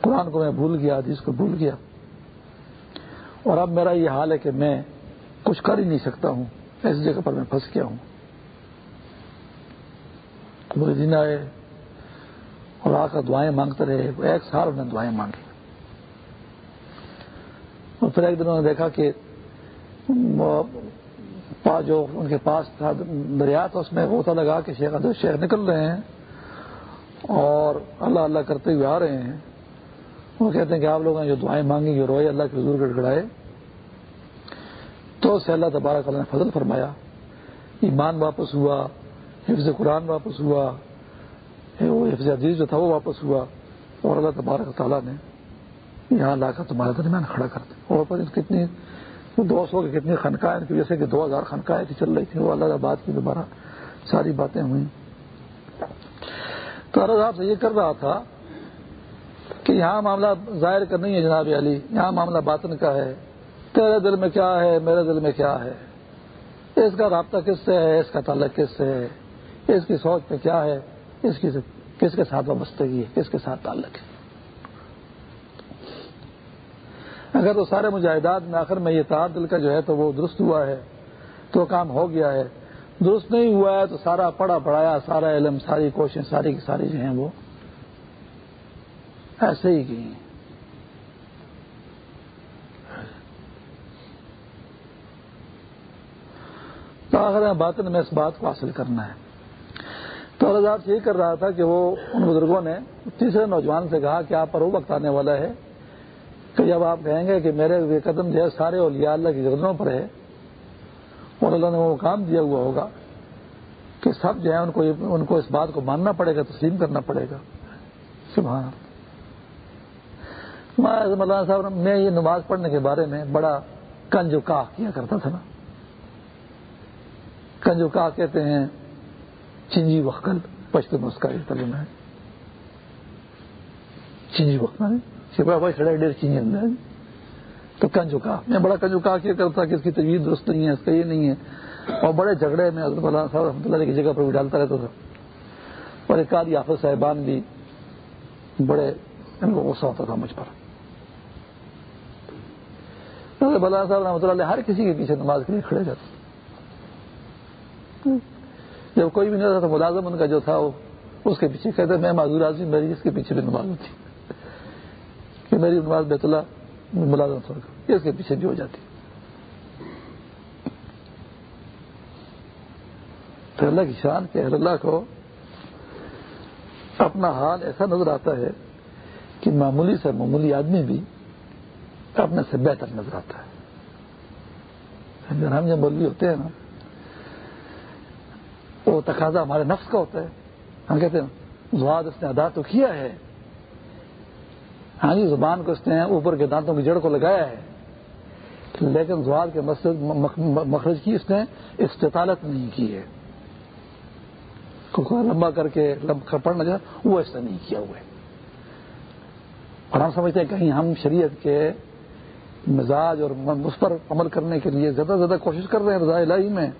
S1: قرآن کو میں بھول گیا، حدیث کو بھول گیا۔ اور اب میرا یہ حال ہے کہ میں کچھ کر ہی نہیں سکتا ہوں، ایسی جگہ پر میں پھنس گیا ہوں۔ پورے دن آئے اور آ کر دعائیں مانگتے رہے، ایک سال انہوں نے دعائیں مانگی۔ اور پھر ایک دن انہوں نے دیکھا کہ جو ان کے پاس تھا دریا تھا، اس میں ہوتا لگا کہ شیخ شیخ نکل رہے ہیں اور اللہ اللہ کرتے ہوئے آ رہے ہیں۔ وہ کہتے ہیں کہ آپ لوگوں نے جو دعائیں مانگی، جو روئے اللہ کے حضور گڑ گڑائے تو سے اللہ تبارک اللہ نے فضل فرمایا۔ ایمان واپس ہوا، حفظ قرآن واپس ہوا۔ حفظ عزیز جو تھا وہ واپس ہوا۔ اور اللہ تبارک تعالیٰ نے یہاں لا کر تمہارے درمیان کھڑا کر دیا۔ اور پر کتنی دو سو کی کتنی خنقاہ کی جیسے کہ دو ہزار خنقاہیں کی چل رہی تھی، وہ اللہ آباد کی دوبارہ ساری باتیں ہوئی تو عرض آپ سے یہ کر رہا تھا کہ یہاں معاملہ ظاہر کا نہیں ہے جناب علی، یہاں معاملہ باطن کا ہے۔ تیرے دل میں کیا ہے، میرے دل میں کیا ہے؟ اس کا رابطہ کس سے ہے؟ اس کا تعلق کس سے ہے؟ اس کی سوچ میں کیا ہے؟ اس کی کس کے ساتھ وابستگی ہے؟ کس کے ساتھ تعلق ہے؟ اگر تو سارے مجاہدات میں آخر میں یہ تعداد دل کا جو ہے تو وہ درست ہوا ہے، تو کام ہو گیا ہے۔ درست نہیں ہوا ہے تو سارا پڑھا پڑھایا سارا علم، ساری کوشش ساری کی ساری جو ہیں وہ ایسے ہی گئی تو آخر باطن میں اس بات کو حاصل کرنا ہے۔ تو اللہ سے یہ کر رہا تھا کہ وہ ان بزرگوں نے تیسرے نوجوان سے کہا کہ آپ پر وہ وقت آنے والا ہے کہ جب آپ کہیں گے کہ میرے یہ قدم جو ہے سارے اولیاء اللہ کی گردنوں پر ہے، اور اللہ نے وہ کام دیا ہوا ہوگا کہ سب جو ہے ان کو ان کو اس بات کو ماننا پڑے گا، تسلیم کرنا پڑے گا۔ سبحان مولانا صاحب میں یہ نماز پڑھنے کے بارے میں بڑا کنجو کا کیا کرتا تھا نا۔ کنجو کا کہتے ہیں چنجی وقل پشتو اس کا ترجمہ ہے چنجی وقل سپاہی کھڑے ڈیر چنجی اندر تو کنجو کا۔ میں بڑا کنجو کا کیا کرتا کہ اس کی تجویز درست نہیں ہے، اس کا یہ نہیں ہے۔ اور بڑے جھگڑے میں حضرت مولانا صاحب رحمۃ اللہ کی جگہ پر بھی ڈالتا رہتا تھا۔ اور ایک آدھی آفر صاحبان بھی بڑے ان کو غصہ ہوتا تھا مجھ پر۔ مولانا صاحب رحمۃ اللہ ہر کسی کے پیچھے نماز کے لیے کھڑے جاتے جب کوئی بھی نہیں رہتا تو ملازم ان کا جو تھا وہ اس کے پیچھے کہتے میں معذور آدمی، میری اس کے پیچھے بھی نماز ہوتی کہ میری نماز بیت اللہ ملازم چھوڑ اس کے پیچھے بھی ہو جاتی۔ تو اللہ کی شان کہ اللہ کو اپنا حال ایسا نظر آتا ہے کہ معمولی سے معمولی آدمی بھی اپنے سے بہتر نظر آتا ہے۔ ہم جب مولوی ہوتے ہیں نا وہ تقاضا، ہمارے نفس کا ہوتا ہے۔ ہم کہتے ہیں، زواد اس نے ادا تو کیا ہے۔ ہاں جی زبان کو اس نے اوپر کے دانتوں کی جڑ کو لگایا ہے۔ لیکن زواد کے مخرج کی اس نے استطالت نہیں کی ہے۔ لمبا کر کے پڑھنا چاہے وہ ایسا نہیں کیا ہوا ہے۔ اور ہم سمجھتے ہیں کہیں ہم شریعت کے مزاج اور اس پر عمل کرنے کے لیے زیادہ زیادہ کوشش کر رہے ہیں رضا الہی میں۔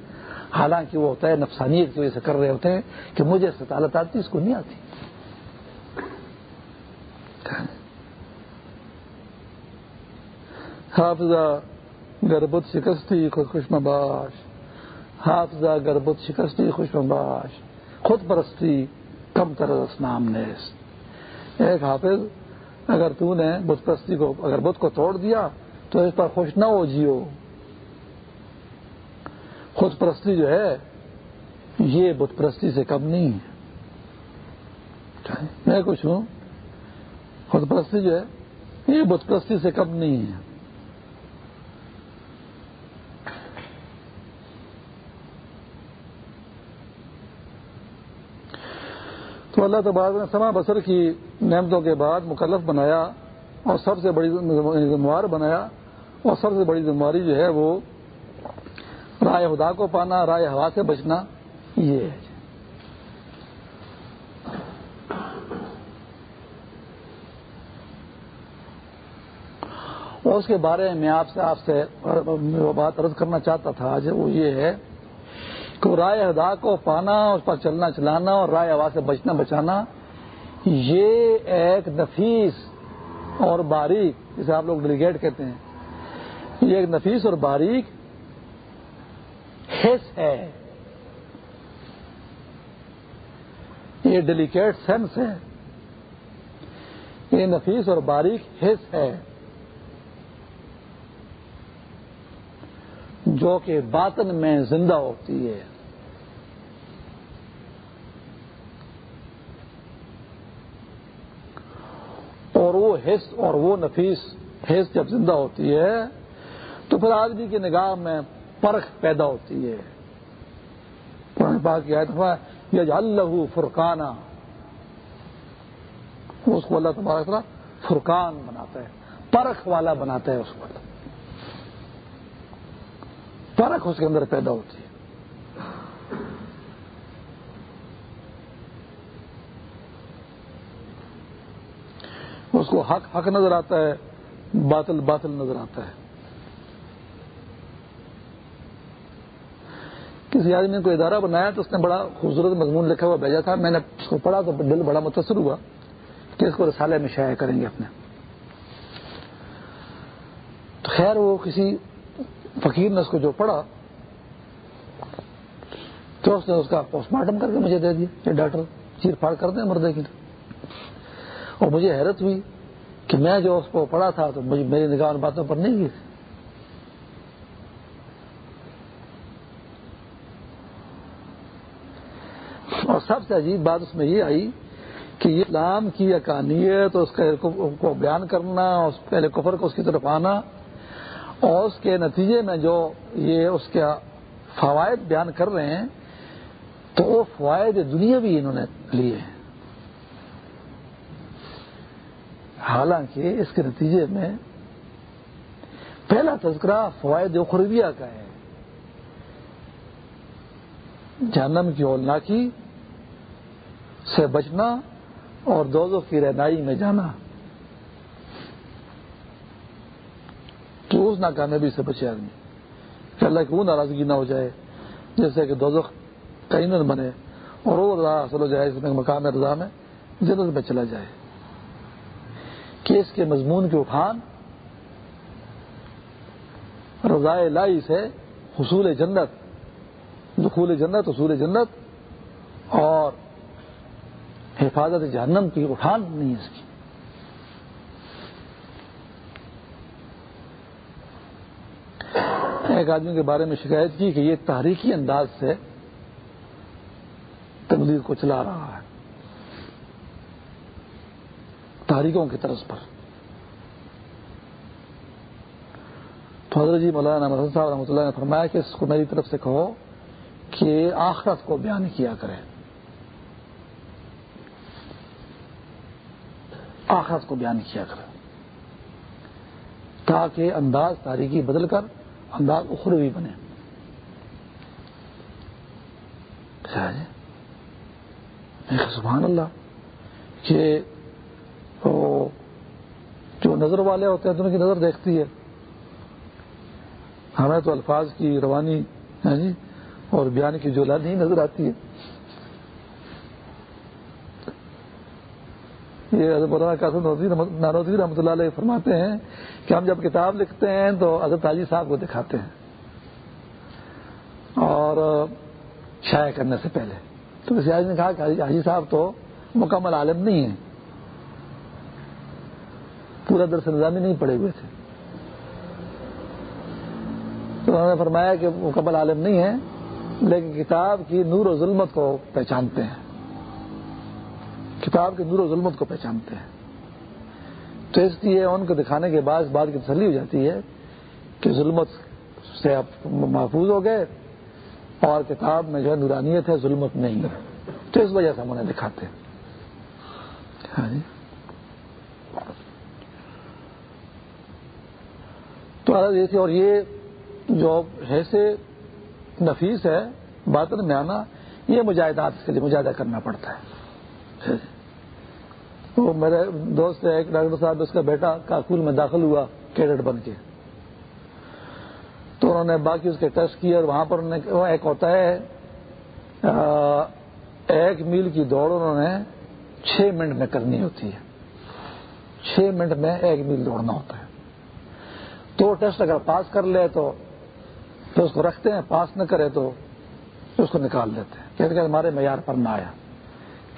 S1: حالانکہ وہ ہوتا ہے نفسانیت کی وجہ سے کر رہے ہوتے ہیں کہ مجھے سطالت آتی اس کو نہیں آتی۔ حافظہ گربت شکستی خوش مباش۔ حافظہ گربت شکستی خوش مباش۔ خود پرستی کم طرح نام نیس ایک حافظ، اگر تو نے بت پرستی کو اگر بت کو توڑ دیا تو اس پر خوش نہ ہو جیو۔ خود پرستی جو ہے یہ بت پرستی سے کم نہیں ہے میں کچھ ہوں خود پرستی جو ہے یہ بت پرستی سے کم نہیں ہے تو اللہ تبارک نے سما بسر کی نعمتوں کے بعد مکلف بنایا اور سب سے بڑی ذمہ بنایا اور سب سے بڑی ذمہ جو ہے وہ رائے خدا کو پانا، رائے ہوا سے بچنا، یہ ہے۔ اور اس کے بارے میں آپ سے آپ سے بات عرض کرنا چاہتا تھا، آج وہ یہ ہے کہ رائے ادا کو پانا، اس پر چلنا چلانا اور رائے ہوا سے بچنا، بچانا، یہ ایک نفیس اور باریک، جسے آپ لوگ ڈیلیگیٹ کہتے ہیں، یہ ایک نفیس اور باریک حص ہے۔ یہ ڈیلیکیٹ سینس ہے۔ یہ نفیس اور باریک حص ہے۔ جو کہ باطن میں زندہ ہوتی ہے۔ اور وہ حص اور وہ نفیس حص جب زندہ ہوتی ہے تو پھر آدمی کی نگاہ میں پرخ پیدا ہوتی ہے۔ پاک یہ اللہ فرقانہ اس کو اللہ تبارک فرقان بناتا ہے پرخ والا بناتا ہے اس کو۔ فرق اس کے اندر پیدا ہوتی ہے۔ اس کو حق حق نظر آتا ہے، باطل باطل نظر آتا ہے۔ کسی آدمی نے کوئی ادارہ بنایا تو اس نے بڑا خوبصورت مضمون لکھا ہوا بھیجا تھا۔ میں نے اس کو پڑھا تو دل بڑا متاثر ہوا کہ اس کو رسالے میں شائع کریں گے اپنے۔ تو خیر وہ کسی فقیر نے اس کو جو پڑھا تو اس نے اس کا پوسٹ مارٹم کر کے مجھے دے دیا کہ ڈاکٹر چیر پھاڑ کر دیں مردے کی۔ اور مجھے حیرت ہوئی کہ میں جو اس کو پڑھا تھا تو مجھے میری نگاہ باتوں پر نہیں گئی اور سب سے عجیب بات اس میں یہ آئی کہ یہ اسلام کی اکانیت، اس کو بیان کرنا، اس پہلے کفر کو اس کی طرف آنا، اور اس کے نتیجے میں جو یہ اس کے فوائد بیان کر رہے ہیں، تو وہ فوائد دنیا بھی انہوں نے لیے ہیں۔ حالانکہ اس کے نتیجے میں پہلا تذکرہ فوائد اخرویہ کا ہے۔ جہنم کی اولناکی سے بچنا اور دوزوں کی رہنائی میں جانا۔ تو اس ناکامیابی سے بچے آدمی۔ کہ اللہ کی وہ ناراضگی نہ ہو جائے، جیسے کہ دوزخ کا ایندھن بنے اور وہ رضا حاصل ہو جائے، اس میں مقام رضا میں جنت میں چلا جائے۔ کہ اس کے مضمون کے اٹھان رضائے لائی سے حصول جنت، دخول جنت، حصول جنت اور حفاظت جہنم کی اٹھان نہیں اس کی۔ ایک آدمی کے بارے میں شکایت کی کہ یہ تحریکی انداز سے تبلیغ کو چلا رہا ہے۔ تحریکوں کی طرز پر۔ تو حضرت جی مولانا صاحب رحمۃ اللہ نے فرمایا کہ اس کو میری طرف سے کہو کہ آخرت کو بیان کیا کرے آخرت کو بیان کیا کرے۔ تاکہ انداز تاریخی بدل کر انداز اخروی بنے۔ سبحان اللہ کہ جو نظر والے ہوتے ہیں تو ان کی نظر دیکھتی ہے۔ ہمیں تو الفاظ کی روانی جی اور بیان کی جو نہیں نظر آتی ہے۔ یہ مولانا قاسم نانوزی رحمۃ اللہ علیہ فرماتے ہیں کہ ہم جب کتاب لکھتے ہیں تو حضرت حاجی صاحب کو دکھاتے ہیں اور شائع کرنے سے پہلے۔ تو کسی آج نے کہا کہ حاجی صاحب تو مکمل عالم نہیں ہے پورا درس نظامی نہیں پڑے ہوئے تھے۔ تو انہوں نے فرمایا کہ مکمل عالم نہیں ہے لیکن کتاب کی نور و ظلمت کو پہچانتے ہیں۔ کتاب کے نور و ظلمت کو پہچانتے ہیں۔ تو اس لیے ان کو دکھانے کے بعد اس بات کی تسلی ہو جاتی ہے کہ ظلمت سے آپ محفوظ ہو گئے اور کتاب میں جو ہے نورانیت ہے، ظلمت نہیں۔ ہے تو اس وجہ سے ہم انہیں دکھاتے ہیں۔ ہاں جی۔ تو اور یہ جو ہے نفیس ہے، باطن میں آنا، یہ مجاہدات اس کے لیے مجاہدہ کرنا پڑتا ہے۔ وہ میرے دوست ایک ڈاکٹر صاحب، اس کا بیٹا کاکول میں داخل ہوا، کیڈٹ بن کے۔ تو انہوں نے باقی اس کے ٹیسٹ کیے اور وہاں پر ایک ہوتا ہے ایک میل کی دوڑ انہوں نے چھ منٹ میں کرنی ہوتی ہے۔ چھ منٹ میں ایک میل دوڑنا ہوتا ہے۔ تو ٹیسٹ اگر پاس کر لے تو، پھر اس کو رکھتے ہیں، پاس نہ کرے تو اس کو نکال دیتے ہیں۔ کہتے کہ ہمارے معیار پر نہ آیا۔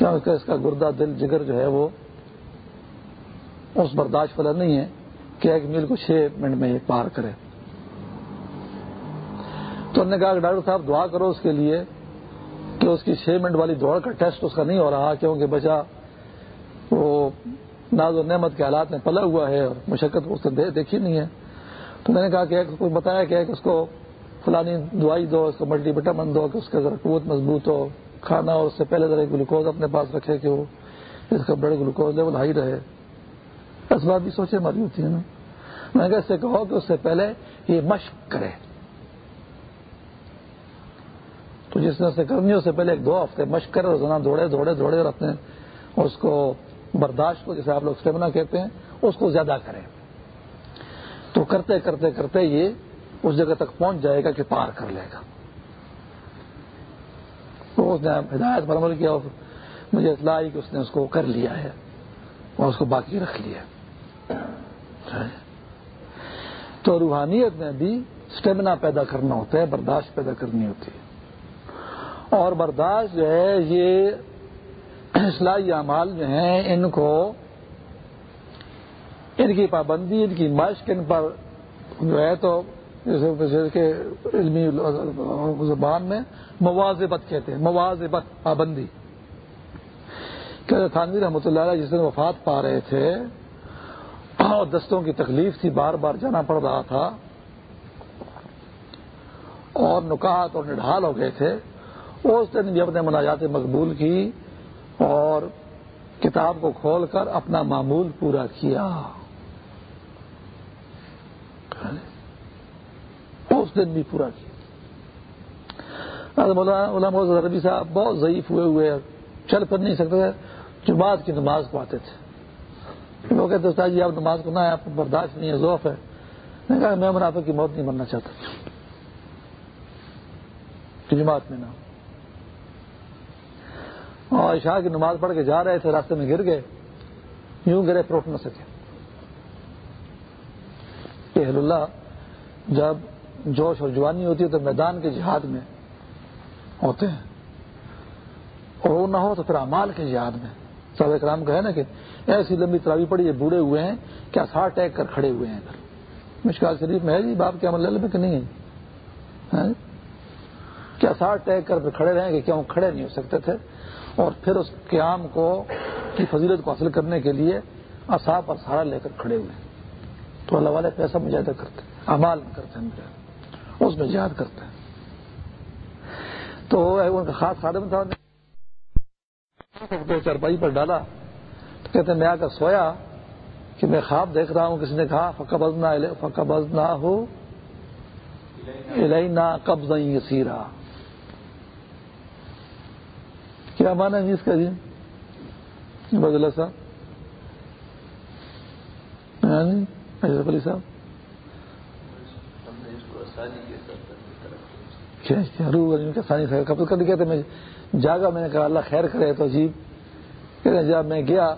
S1: کیا اس کا گردہ دل جگر جو ہے وہ اس برداشت والا نہیں ہے کہ ایک میل کو چھ منٹ میں پار کرے۔ تو انہوں نے کہا کہ ڈاکٹر صاحب دعا کرو اس کے لیے کہ اس کی چھ منٹ والی دوڑ کا ٹیسٹ اس کا نہیں ہو رہا کیونکہ بچہ وہ ناز و نعمت کے حالات میں پلا ہوا ہے اور مشقت اس نے دیکھی نہیں ہے۔ تو میں نے کہا کہ کوئی بتایا کہ اس کو فلانی دوائی دو، اس کو ملٹی وٹامن دو، کہ اس کا ذرا قوت مضبوط ہو۔ کھانا اور اس سے پہلے ذرا گلوکوز اپنے پاس رکھے کہ وہ اس کا بڑے گلوکوز لیول ہائی رہے۔ اس بات بھی سوچے ماری ہوتی ہے نا۔ میں نے اس سے کہو کہ اس سے پہلے یہ مشق کرے۔ تو جس نے اسے کرنی اس سے پہلے ایک دو ہفتے مشق کرے، روزانہ دوڑے دوڑے دوڑے اور اپنے اس کو برداشت کو جیسے آپ لوگ اسٹیمنا کہتے ہیں، اس کو زیادہ کریں تو کرتے کرتے کرتے یہ اس جگہ تک پہنچ جائے گا کہ پار کر لے گا۔ تو اس نے ہدایت پر عمل کیا اور مجھے اطلاع آئی کہ اس نے اس کو کر لیا ہے اور اس کو باقی رکھ لیا تو روحانیت میں بھی اسٹیمنا پیدا کرنا ہوتا ہے، برداشت پیدا کرنی ہوتی ہے۔ اور برداشت جو ہے، یہ اصلاحی اعمال جو ہیں، ان کو ان کی پابندی، ان کی مشق ان پر جو ہے تو جیسے علمی زبان میں مواضبت کہتے ہیں مواضبت پابندی۔ تھانوی رحمۃ اللہ علیہ جس دن وفات پا رہے تھے اور دستوں کی تکلیف تھی، بار بار جانا پڑ رہا تھا اور نکات اور نڈھال ہو گئے تھے۔ اس دن بھی اپنے مناجات مقبول کی اور کتاب کو کھول کر اپنا معمول پورا کیا۔ اس دن بھی پورا کیا مولانا ربی صاحب بہت ضعیف ہوئے ہوئے چل پھر نہیں سکتے تھے جماعت کی نماز پڑھتے تھے۔ لوگ کہتے استاد جی آپ نماز کو نہ آپ کو برداشت نہیں ہے ذوف ہے۔ میں کہا، میں منافع کی موت نہیں مرنا چاہتا۔ جماعت میں نہ۔ اور عشاء کی نماز پڑھ کے جا رہے تھے، راستے میں گر گئے۔ یوں گرے پروٹ نہ سکے۔ کہ اللہ، جب جوش اور جوانی ہوتی ہے تو میدان کے جہاد میں ہوتے ہیں۔ اور وہ نہ ہو تو پھر امال کے جہاد میں۔ سب اکرام کا ہے نا کہ ایسی لمبی تراوی پڑی یہ بوڑھے ہوئے ہیں، کیا سار ٹیک کر کھڑے ہوئے ہیں مشکل شریف میں ہے جی باپ کے عمل میں کہ نہیں ہے؟ ہاں جی؟ کیا سار ٹیک کر پہ کھڑے رہیں کہ کیوں کھڑے نہیں ہو سکتے تھے؟ اور پھر اس قیام کو، کی فضیلت کو حاصل کرنے کے لیے اصاف اور سہارا لے کر کھڑے ہوئے تو اللہ والے پیسہ مجاہدہ کرتے امال کرتے ہیں۔ اس میں یاد کرتے ہیں تو ان کا خاص خادم تھا۔ چرپائی پر ڈالا۔ تو کہتے ہیں، میں آ کر سویا کہ میں خواب دیکھ رہا ہوں۔ کسی نے کہا فکا بزنا فکا بزنا ہو الینا قبض سیرا کیا مانا ہے جی اس کا جی؟ بدلا صاحب۔ ہاں جی اشرف علی صاحب۔ قبض کر دیا میں جاگا، میں نے کہا، اللہ خیر کرے تو عجیب کہتے جب میں گیا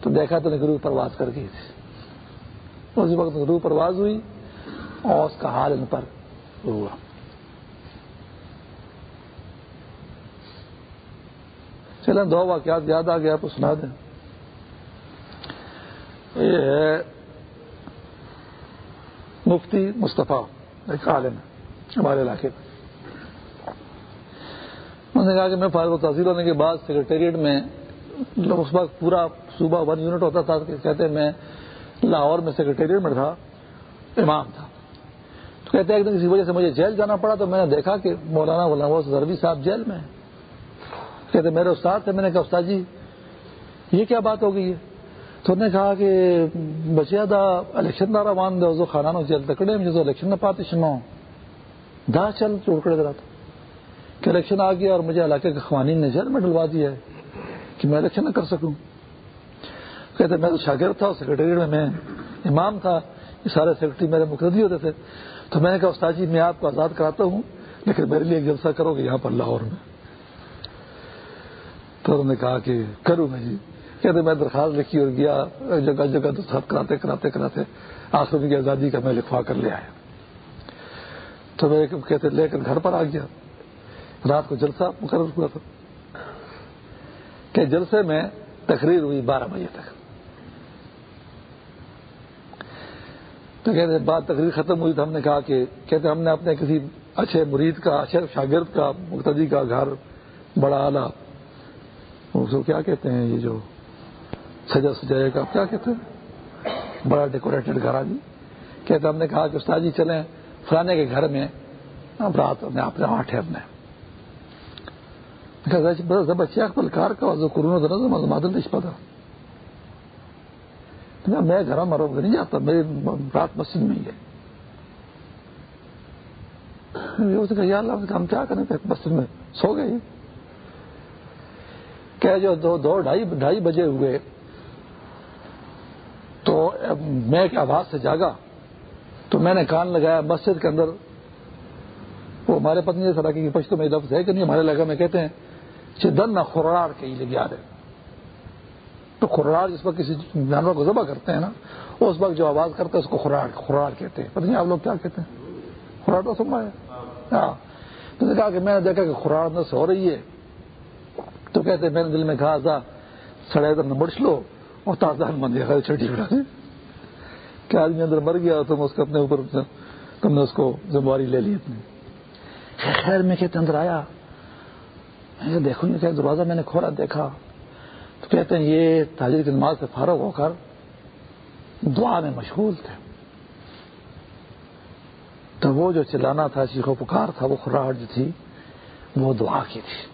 S1: تو دیکھا تو روح پرواز کر گئی تھی۔ اسی وقت روح پرواز ہوئی اور اس کا حال ان پر ہوا۔ چلیں، دو واقعات یاد آ گیا تو سنا دیں۔ یہ ہے مفتی مصطفیٰ، ایک عالم ہمارے علاقے میں۔ انہوں نے کہا کہ میں فارغ تحصیل ہونے کے بعد سیکرٹریٹ میں اس وقت پورا صوبہ ون یونٹ ہوتا تھا کہتے میں لاہور میں سیکرٹریٹ میں تھا، امام تھا۔ تو کہتے ہیں ایک دن کسی وجہ سے مجھے جیل جانا پڑا تو میں نے دیکھا کہ مولانا غلام زروی صاحب جیل میں کہتے میرے استاد تھے میں نے کہا، استاد جی یہ کیا بات ہو گئی ہے؟ تو انہوں نے کہا کہ بچیا دا الیکشن دارا مان دو خانہ جیل تکڑے میں جو الیکشن نہ پاتے شنو دا چل چوڑ کڑے تھا کہ الیکشن آ گیا اور مجھے علاقے کے قوانین نے جیل میں ڈلوا دیا ہے کہ میں الیکشن نہ کر سکوں۔ کہتے میں تو شاگرد تھا سیکرٹری میں میں امام تھا، یہ سارے سیکرٹری میرے مقرری ہوتے تھے۔ تو میں نے کہا استاد جی میں آپ کو آزاد کراتا ہوں، لیکن میرے لیے ایک جلسہ کرو گے یہاں پر لاہور میں۔ تو انہوں نے کہا کہ کروں میں جی۔ کہتے میں درخواست لکھی اور گیا، جگہ جگہ دستخط کراتے کراتے کراتے آخر کی آزادی کا میں لکھوا کر لے آیا۔ تو میں کہتے لے کر گھر پر آ گیا۔ رات کو جلسہ مقرر ہوا تھا کہ جلسے میں تقریر ہوئی بارہ بجے تک۔ تو کہتے بات تقریر ختم ہوئی تو ہم نے کہا کہ کہتے ہم نے اپنے کسی اچھے مرید کا، اچھے شاگرد کا، مقتدی کا گھر بڑا اعلیٰ۔ اس کو کیا کہتے ہیں یہ جو سجا سجائے کا، کیا کہتے ہیں؟ بڑا ڈیکوریٹڈ گھر جی۔ کہتے ہم نے کہا کہ استاد جی چلیں، فلانے کے گھر میں اب رات میں آپ نے آٹھ ہے اپنے بچے کار کا مادن دیش پتا میں گھر مرو نہیں جاتا میری رات مسجد میں ہی ہے۔ ہم کیا کریں؟ مسجد میں سو گئے۔ کہ جو دو دو ڈھائی ڈھائی بجے ہوئے۔ تو میں ایک آواز سے جاگا۔ تو میں نے کان لگایا، مسجد کے اندر۔ وہ ہمارے پتنی سراکی کی پشتوں میں لفظ ہے کہ نہیں؟ ہمارے علاقے میں کہتے ہیں چدن نہ خرار کے لیے یاد ہے تو خرار جس وقت کسی جانور کو ذبح کرتے ہیں نا اس وقت جو آواز کرتے ہیں اس کو خرار خرار کہتے ہیں۔ پتہ نہیں آپ لوگ کیا کہتے ہیں؟ خرار تو سنبھا ہے۔ ہاں۔ تو نے کہا کہ میں نے دیکھا کہ خرار سے ہو رہی ہے۔ تو کہتے میں نے دل میں کہا تھا سڑے ادھر نمبر لو اور تازہ من دیا چھٹی بڑھا کہ آدمی اندر مر گیا تم اس کو اپنے اوپر تم نے اس کو ذمہ داری لے لی اپنی۔ خیر میں کہتے اندر آیا۔ دیکھو یہ کہ دروازہ میں نے کھولا، دیکھا۔ تو کہتے ہیں، یہ تاجر کی نماز سے فارغ ہو کر دعا میں مشغول تھے۔ تو وہ جو چلانا تھا چیخ و پکار تھا، وہ خراہٹ جو تھی، وہ دعا کی تھی۔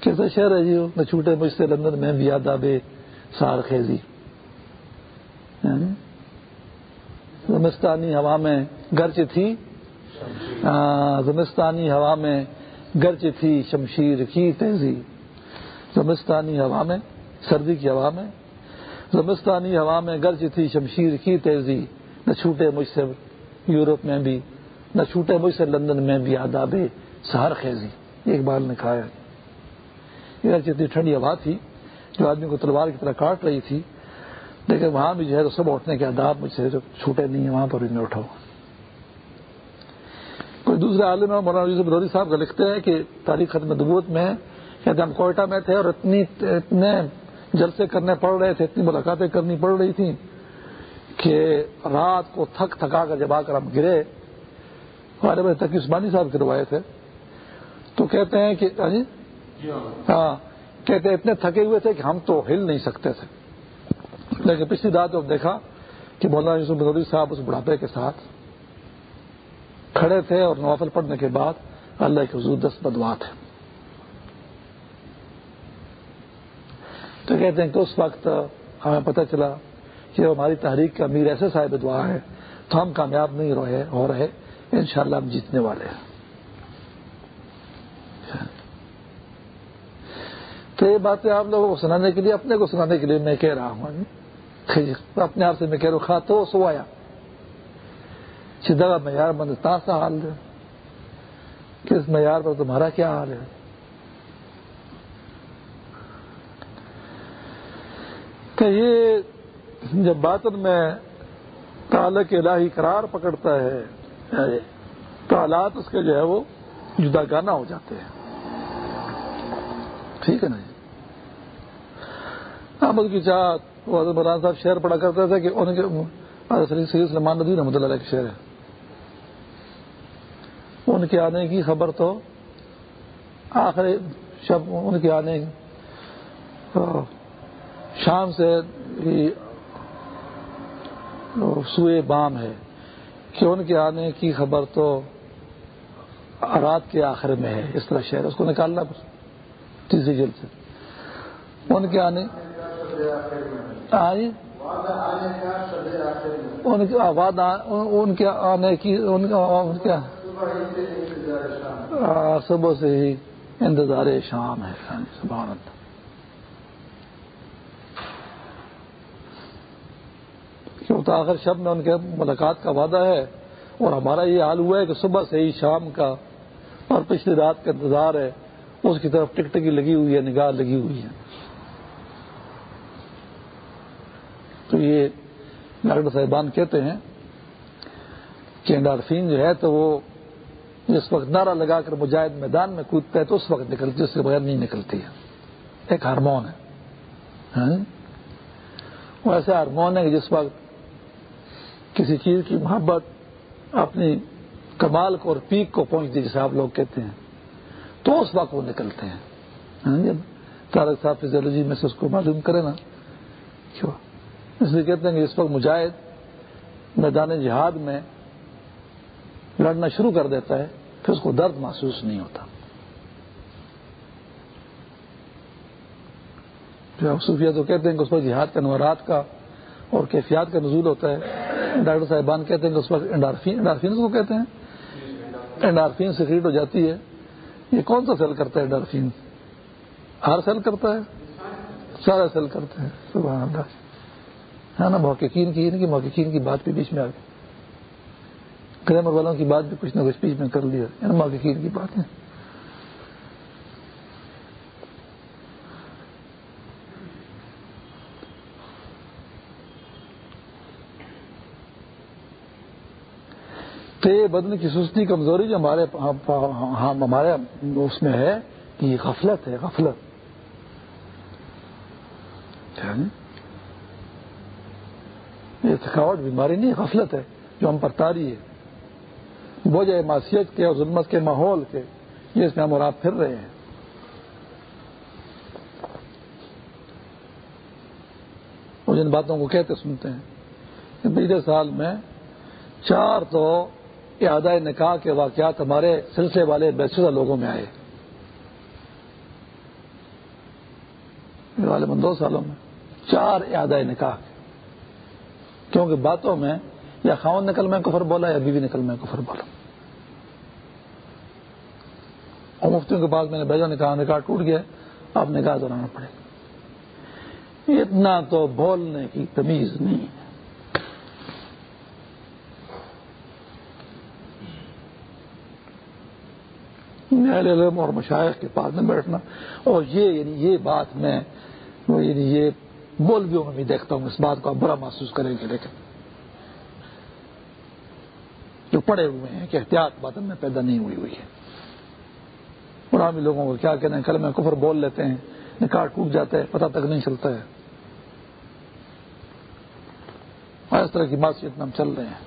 S1: کیسا شہر ہے جی؟ نہ چھوٹے مجھ سے لندن میں بھی یاد آبے سار خیزی۔ یعنی زمستانی ہوا میں گرچ تھی۔ زمستانی ہوا میں گرچ تھی شمشیر کی تیزی۔ زمستانی ہوا میں، سردی کی ہوا میں، زمستانی ہوا میں گرج تھی شمشیر کی تیزی۔ نہ چھوٹے مجھ سے یورپ میں بھی، نہ چھوٹے مجھ سے لندن میں بھی آداب سہار خیزی۔ ایک بار نے کھایا یہ اتنی ٹھنڈی ہوا تھی۔ جو آدمی کو تلوار کی طرح کاٹ رہی تھی لیکن وہاں بھی جو ہے تو سب اٹھنے کے آداب مجھ سے جو چھوٹے نہیں ہیں وہاں پر بھی میں اٹھاؤں کوئی دوسرے عالم مولانا یوسف روری صاحب کا لکھتے ہیں کہ تاریخ ختم دبوت میں کہتے ہم کوئٹہ میں تھے اور اتنی اتنے جلسے کرنے پڑ رہے تھے اتنی ملاقاتیں کرنی پڑ رہی تھیں کہ رات کو تھک تھکا کر جب آ کر ہم گرے۔ ہمارے بھائی تک عثمانی صاحب گروائے تھے تو کہتے ہیں کہ ہاں جی؟ ہاں۔ کہتے ہیں اتنے تھکے ہوئے تھے کہ ہم تو ہل نہیں سکتے تھے۔ لیکن پچھلی رات جب دیکھا کہ مولانا یوسف بدوری صاحب اس بڑھاپے کے ساتھ کھڑے تھے اور نوافل پڑھنے کے بعد اللہ کے حضور دس بدوا تھے۔ تو کہتے ہیں کہ اس وقت ہمیں پتہ چلا کہ ہماری تحریک کا امیر ایسے صاحب دعا ہے، تو ہم کامیاب نہیں رہے، ہو رہے، انشاءاللہ ہم جیتنے والے ہیں۔ تو یہ باتیں آپ لوگوں کو سنانے کے لیے، اپنے کو سنانے کے لیے میں کہہ رہا ہوں۔ اپنے آپ سے میں کہہ رہا ہوں، خواہ تو سو آیا۔ سیدھا معیار من سا حال ہے۔ کس معیار پر تمہارا کیا حال ہے؟ کہ یہ جب باطن میں تعلق الہی قرار پکڑتا ہے یعنی تو حالات اس کے جو ہے وہ جدا گانا ہو جاتے ہیں۔ ٹھیک ہے نا جی؟ احمد کی چاہت مولانا صاحب شعر پڑا کرتے تھے کہ ان کے سید سلمان ندی رحمۃ اللہ کے شعر ہے۔ ان کے آنے کی خبر تو آخری شب ان کے آنے شام سے ہی سوئے بام ہے کہ ان کے آنے کی خبر تو رات کے آخر میں ہے۔ اس طرح شہر اس کو نکالنا تیسری جلد سے۔ ان کے آنے ان کے آنے کی صبح سے ہی انتظار شام ہے سبحان اللہ۔ تو آخر شب میں ان کے ملاقات کا وعدہ ہے اور ہمارا یہ حال ہوا ہے کہ صبح سے ہی شام کا اور پچھلی رات کا انتظار ہے۔ اس کی طرف ٹک ٹکی لگی ہوئی ہے، نگاہ لگی ہوئی ہے تو یہ ڈاکٹر صاحبان کہتے ہیں کہ انڈارفین جو ہے تو وہ جس وقت نعرہ لگا کر مجاہد میدان میں کودتا ہے تو اس وقت نکلتی ہے، اس کے بغیر نہیں نکلتی ہے۔ ایک ہارمون ہے۔ ہاں؟ وہ ایسا ہارمون ہے کہ جس وقت کسی چیز کی محبت اپنی کمال کو اور پیک کو پہنچتی جسے آپ لوگ کہتے ہیں، تو اس وقت وہ نکلتے ہیں۔ ہاں؟ تارک صاحب فزیولوجی میں سے اس کو معلوم کرے نا، کیوں؟ اس لیے کہتے ہیں کہ اس وقت مجاہد میدان جہاد میں لڑنا شروع کر دیتا ہے پھر اس کو درد محسوس نہیں ہوتا۔ جو صوفیہ تو کہتے ہیں کہ اس پر جہاد کے نوارات کا اور کیفیات کا نزول ہوتا ہے۔ ڈاکٹر صاحبان کہتے ہیں کہ اس وقت انڈارفین انڈارفین کو کہتے ہیں؟ انڈارفین سیکریٹ ہو جاتی ہے۔ یہ کون سا سیل کرتا ہے انڈارفین ہر سیل کرتا ہے؟ سارا سیل کرتا ہے۔ سبحان اللہ۔ ہے نا، محققین کی کی محققین کی بات بھی بیچ میں آ گئی۔ گرامر والوں کی بات بھی کچھ نہ کچھ بیچ میں کر لیا۔ ہے محققین کی بات ہے۔ تو یہ بدن کی سستی کمزوری جو ہمارے ہاں، ہاں، ہمارے اس میں ہے کہ یہ غفلت ہے، غفلت۔ یعنی یہ تھکاوٹ بیماری نہیں، غفلت ہے، جو ہم پر تاری ہے۔ بوجھ معاشیت کے اور ظلمت کے ماحول کے، یہ اس میں ہم اور آپ پھر رہے ہیں۔ وہ جن باتوں کو کہتے سنتے ہیں، کہ پچھلے سال میں چار تو اعادہ نکاح کے واقعات ہمارے سلسلے والے بیشتر لوگوں میں آئے۔ والے دو سالوں میں چار اعادہ نکاح۔ کیونکہ باتوں میں یا خاون نکل میں کفر بولا یا بیوی نکل میں کفر بولا۔ اور مفتیوں کے بعد میں نے بھیجا، نکاح نکاح ٹوٹ گیا۔ اب نکاح دہرانا پڑے۔ گا اتنا تو بولنے کی تمیز نہیں ہے۔ علم اور مشاعر کے پاس میں بیٹھنا۔ اور یہ یعنی یہ بات میں یعنی یہ مولویوں میں بھی دیکھتا ہوں، اس بات کو آپ برا محسوس کریں گے، لیکن جو پڑے ہوئے ہیں، کہ احتیاط بادن میں پیدا نہیں ہوئی ہوئی ہے۔ قرآن بھی لوگوں کو کیا کہنا ہے کل میں کفر بول لیتے ہیں، نکاح ٹوٹ جاتا ہے، پتہ تک نہیں چلتا ہے۔ اور اس طرح کی معاشیت میں ہم چل رہے ہیں۔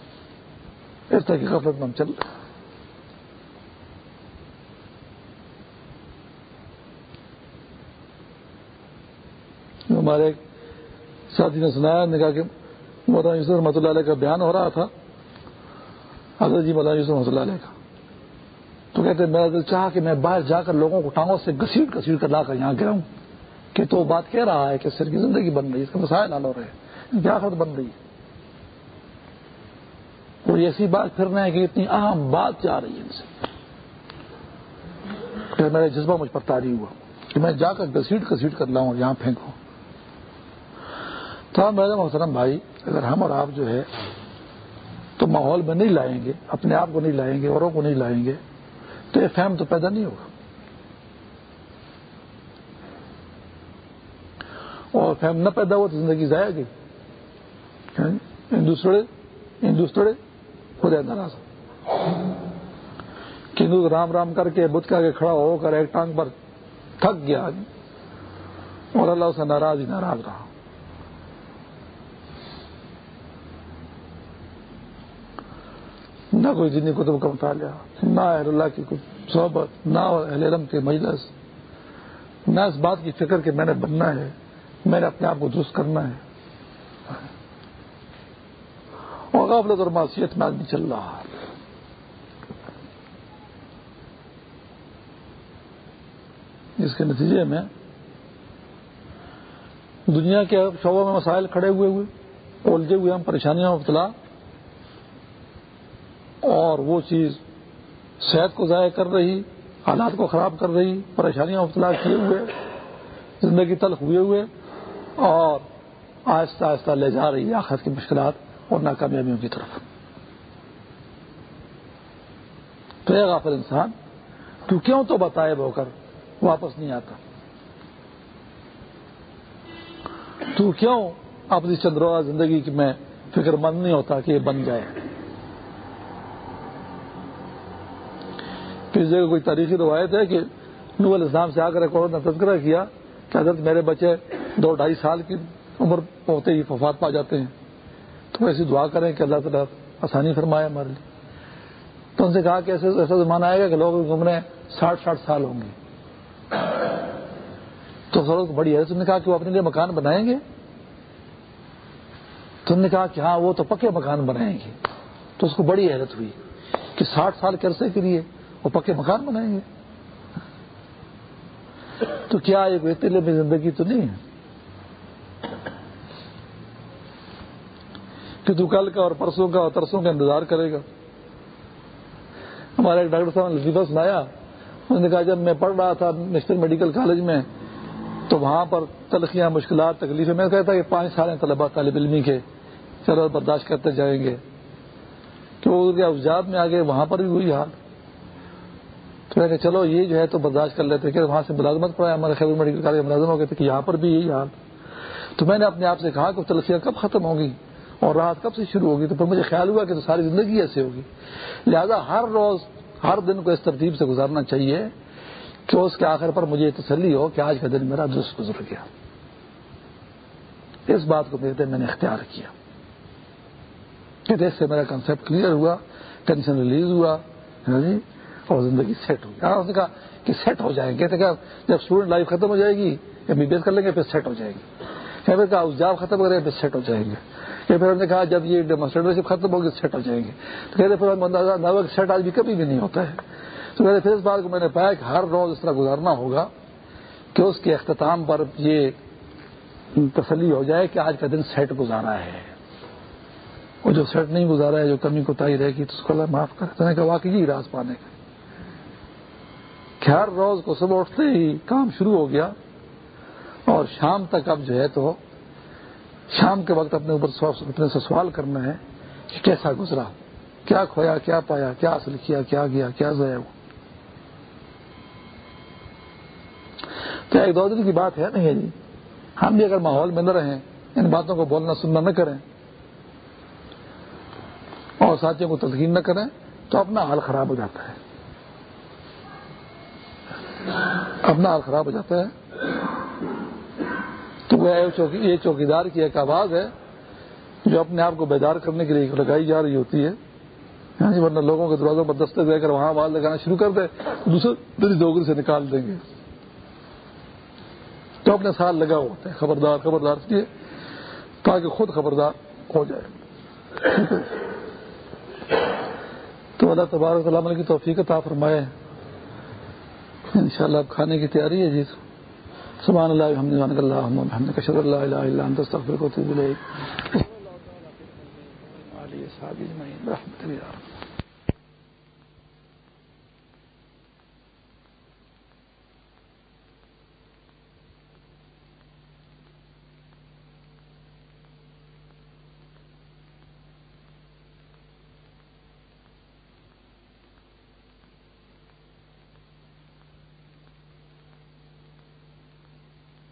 S1: اس طرح کی غفلت میں ہم چل رہے ہیں۔ ہمارے ساتھی نے سنایا، نے کہا کہ مولانا یوسف رحمۃ اللہ علیہ کا بیان ہو رہا تھا۔ حضرت جی مولانا یوسف رحمۃ اللہ علیہ کا۔ تو کہتے میرا دل چاہا کہ میں باہر جا کر لوگوں کو ٹانگوں سے گسیٹ گسیٹ کر لا کر یہاں گراؤں۔ کہ تو بات کہہ رہا ہے کہ سر کی زندگی بن رہی ہے، اس کا مسائل حل ہو رہے ہیں۔ کیا بن رہی ہے؟ کوئی ایسی بات پھر ہے کہ اتنی اہم بات جا رہی ہے ان سے۔ پھر میرا جذبہ مجھ پر تاری ہوا کہ میں جا کر گسیٹ گسیٹ کر لاؤں یہاں پھینکوں۔ تو میرے محترم بھائی، اگر ہم اور آپ جو ہے تو ماحول میں نہیں لائیں گے، اپنے آپ کو نہیں لائیں گے، اوروں کو نہیں لائیں گے، تو یہ فہم تو پیدا نہیں ہوگا۔ اور فہم نہ پیدا ہوا تو زندگی ضائع گئی۔ یعنی ہندوستڑے ہندوستڑے خدا ناراض۔ ہندو رام رام کر کے، بدھ کے کھڑا ہو کر ایک ٹانگ پر تھک گیا اور اللہ سے ناراض ہی ناراض رہا۔ نہ کوئی جنی کتب کا مطالعہ، نہ اہل اللہ کی صحبت، نہ اہل علم کے مجلس۔ نہ اس بات کی فکر کہ میں نے بننا ہے، میں نے اپنے آپ کو درست کرنا ہے۔ اور غفلت اور معاشیت میں آدمی چل رہا ہے۔ جس کے نتیجے میں دنیا کے شعبوں میں مسائل کھڑے ہوئے ہوئے، الجھے ہوئے، ہم پریشانیوں میں مبتلا۔ اور وہ چیز صحت کو ضائع کر رہی، حالات کو خراب کر رہی، پریشانیاں مبتلا کیے ہوئے، زندگی تلخ ہوئے ہوئے، اور آہستہ آہستہ لے جا رہی آخر کی مشکلات اور ناکامیابیوں کی طرف۔ تو ایک غافل انسان، تو کیوں تو بتائے ہو کر واپس نہیں آتا؟ تو کیوں اپنی چندروہ زندگی میں فکر مند نہیں ہوتا کہ یہ بن جائے؟ کسی جگہ کوئی تاریخی روایت ہے کہ نو الاسلام سے آ کر ایک عورت نے تذکرہ کیا کہ حضرت میرے بچے دو ڈھائی سال کی عمر ہوتے ہی وفات پا جاتے ہیں۔ تو ایسی دعا کریں کہ اللہ تعالیٰ آسانی فرمائے ہمارے لیے۔ تو ان سے کہا کہ ایسے ایسا زمانہ آئے گا کہ لوگ گھومنے ساٹھ ساٹھ سال ہوں گے۔ تو سر بڑی ہے تم نے کہا کہ وہ اپنے لیے مکان بنائیں گے؟ تم نے کہا کہ ہاں وہ تو پکے مکان بنائیں گے۔ تو اس کو بڑی حیرت ہوئی کہ ساٹھ سال کے عرصے کے لیے وہ پکے مکان بنائیں گے۔ تو کیا ایک ویتی میں زندگی تو نہیں ہے؟ کہ تو کل کا اور پرسوں کا اور ترسوں کا انتظار کرے گا۔ ہمارے ایک ڈاکٹر صاحب نے لطیفہ سنایا۔ انہوں نے کہا، جب میں پڑھ رہا تھا نیشنل میڈیکل کالج میں، تو وہاں پر تلخیاں، مشکلات، تکلیفیں، میں کہتا کہ پانچ سال ہیں طلبا طالب علمی کے۔ چلو برداشت کرتے جائیں گے۔ کہ وہ افجاد میں آگے وہاں پر بھی ہوئی حال؟ تو میں کہ چلو یہ جو ہے تو برداشت کر لیتے کہ وہاں سے ملازمت پڑا ہمارے خیبر میڈیکل کالج ملازم ہو گئے تھے کہ یہاں پر بھی یہی حال تو میں نے اپنے آپ سے کہا کہ تلسیاں کب ختم ہوگی اور راحت کب سے شروع ہوگی؟ تو پھر مجھے خیال ہوا کہ تو ساری زندگی ایسے ہوگی۔ لہذا ہر روز، ہر دن کو اس ترتیب سے گزارنا چاہیے کہ اس کے آخر پر مجھے تسلی ہو کہ آج کا دن میرا درست گزر گیا۔ اس بات کو میرے میں نے اختیار کیا۔ کہ اس سے میرا کنسپٹ کلیئر ہوا ٹینشن ریلیز ہوا جی؟ اور زندگی سیٹ ہوگی ہاں نے کہا کہ سیٹ ہو جائیں گے۔ جب اسٹوڈنٹ لائف ختم ہو جائے گی، یا بی بی ایس کر لیں گے، پھر سیٹ ہو جائے گی۔ پھر کہا، اس جاب ختم کریں گے، پھر سیٹ ہو جائیں گے۔ پھر ہم نے کہا، جب یہ ڈیمانسٹریٹرشپ ختم ہوگی سیٹ ہو جائیں گے۔ تو کہتے پھر ہم سیٹ آج بھی کبھی بھی نہیں ہوتا ہے۔ تو کہتے پھر اس بات کو میں نے پایا کہ ہر روز اس طرح گزارنا ہوگا کہ اس کے اختتام پر یہ تسلی ہو جائے کہ آج کا دن سیٹ گزارا ہے۔ وہ جو سیٹ نہیں گزارا ہے، جو کمی کو رہے گی، تو اس کو اللہ معاف کرے تو نے کہا، واقعی راز پانے کا۔ کہ ہر روز کو صبح اٹھتے ہی کام شروع ہو گیا اور شام تک اب جو ہے تو شام کے وقت اپنے اوپر اپنے سے سوال کرنا ہے کہ کیسا گزرا؟ کیا کھویا، کیا پایا، کیا حاصل کیا کیا گیا، کیا ضائع ہوا؟ تو ایک دو دن کی بات ہے نہیں ہے جی۔ ہم بھی اگر ماحول میں نہ رہیں، ان باتوں کو بولنا سننا نہ کریں اور ساتھیوں کو تلقین نہ کریں، تو اپنا حال خراب ہو جاتا ہے۔ اپنا حال خراب ہو جاتا ہے۔ تو وہ یہ چوکیدار کی ایک آواز ہے جو اپنے آپ کو بیدار کرنے کے لیے لگائی جا رہی ہوتی ہے۔ ہاں جی ورنہ لوگوں کے دروازوں پر دستک دے کر وہاں آواز لگانا شروع کر دے، دوسرے دلی دوگری سے نکال دیں گے۔ تو اپنے ساتھ لگا ہوتا ہے۔ خبردار خبردار اس لیے تاکہ خود خبردار ہو جائے۔ تو اللہ تبارک علیہ کی توفیق عطا فرمائے۔ انشاءاللہ اب کھانے کی تیاری ہے جی۔ سبحان اللہ الحمد اللہ محمد کشر اللہ الہ الا انت، استغفرک و اتوب الیک۔ علی اصحاب اجمعین رحمۃ اللہ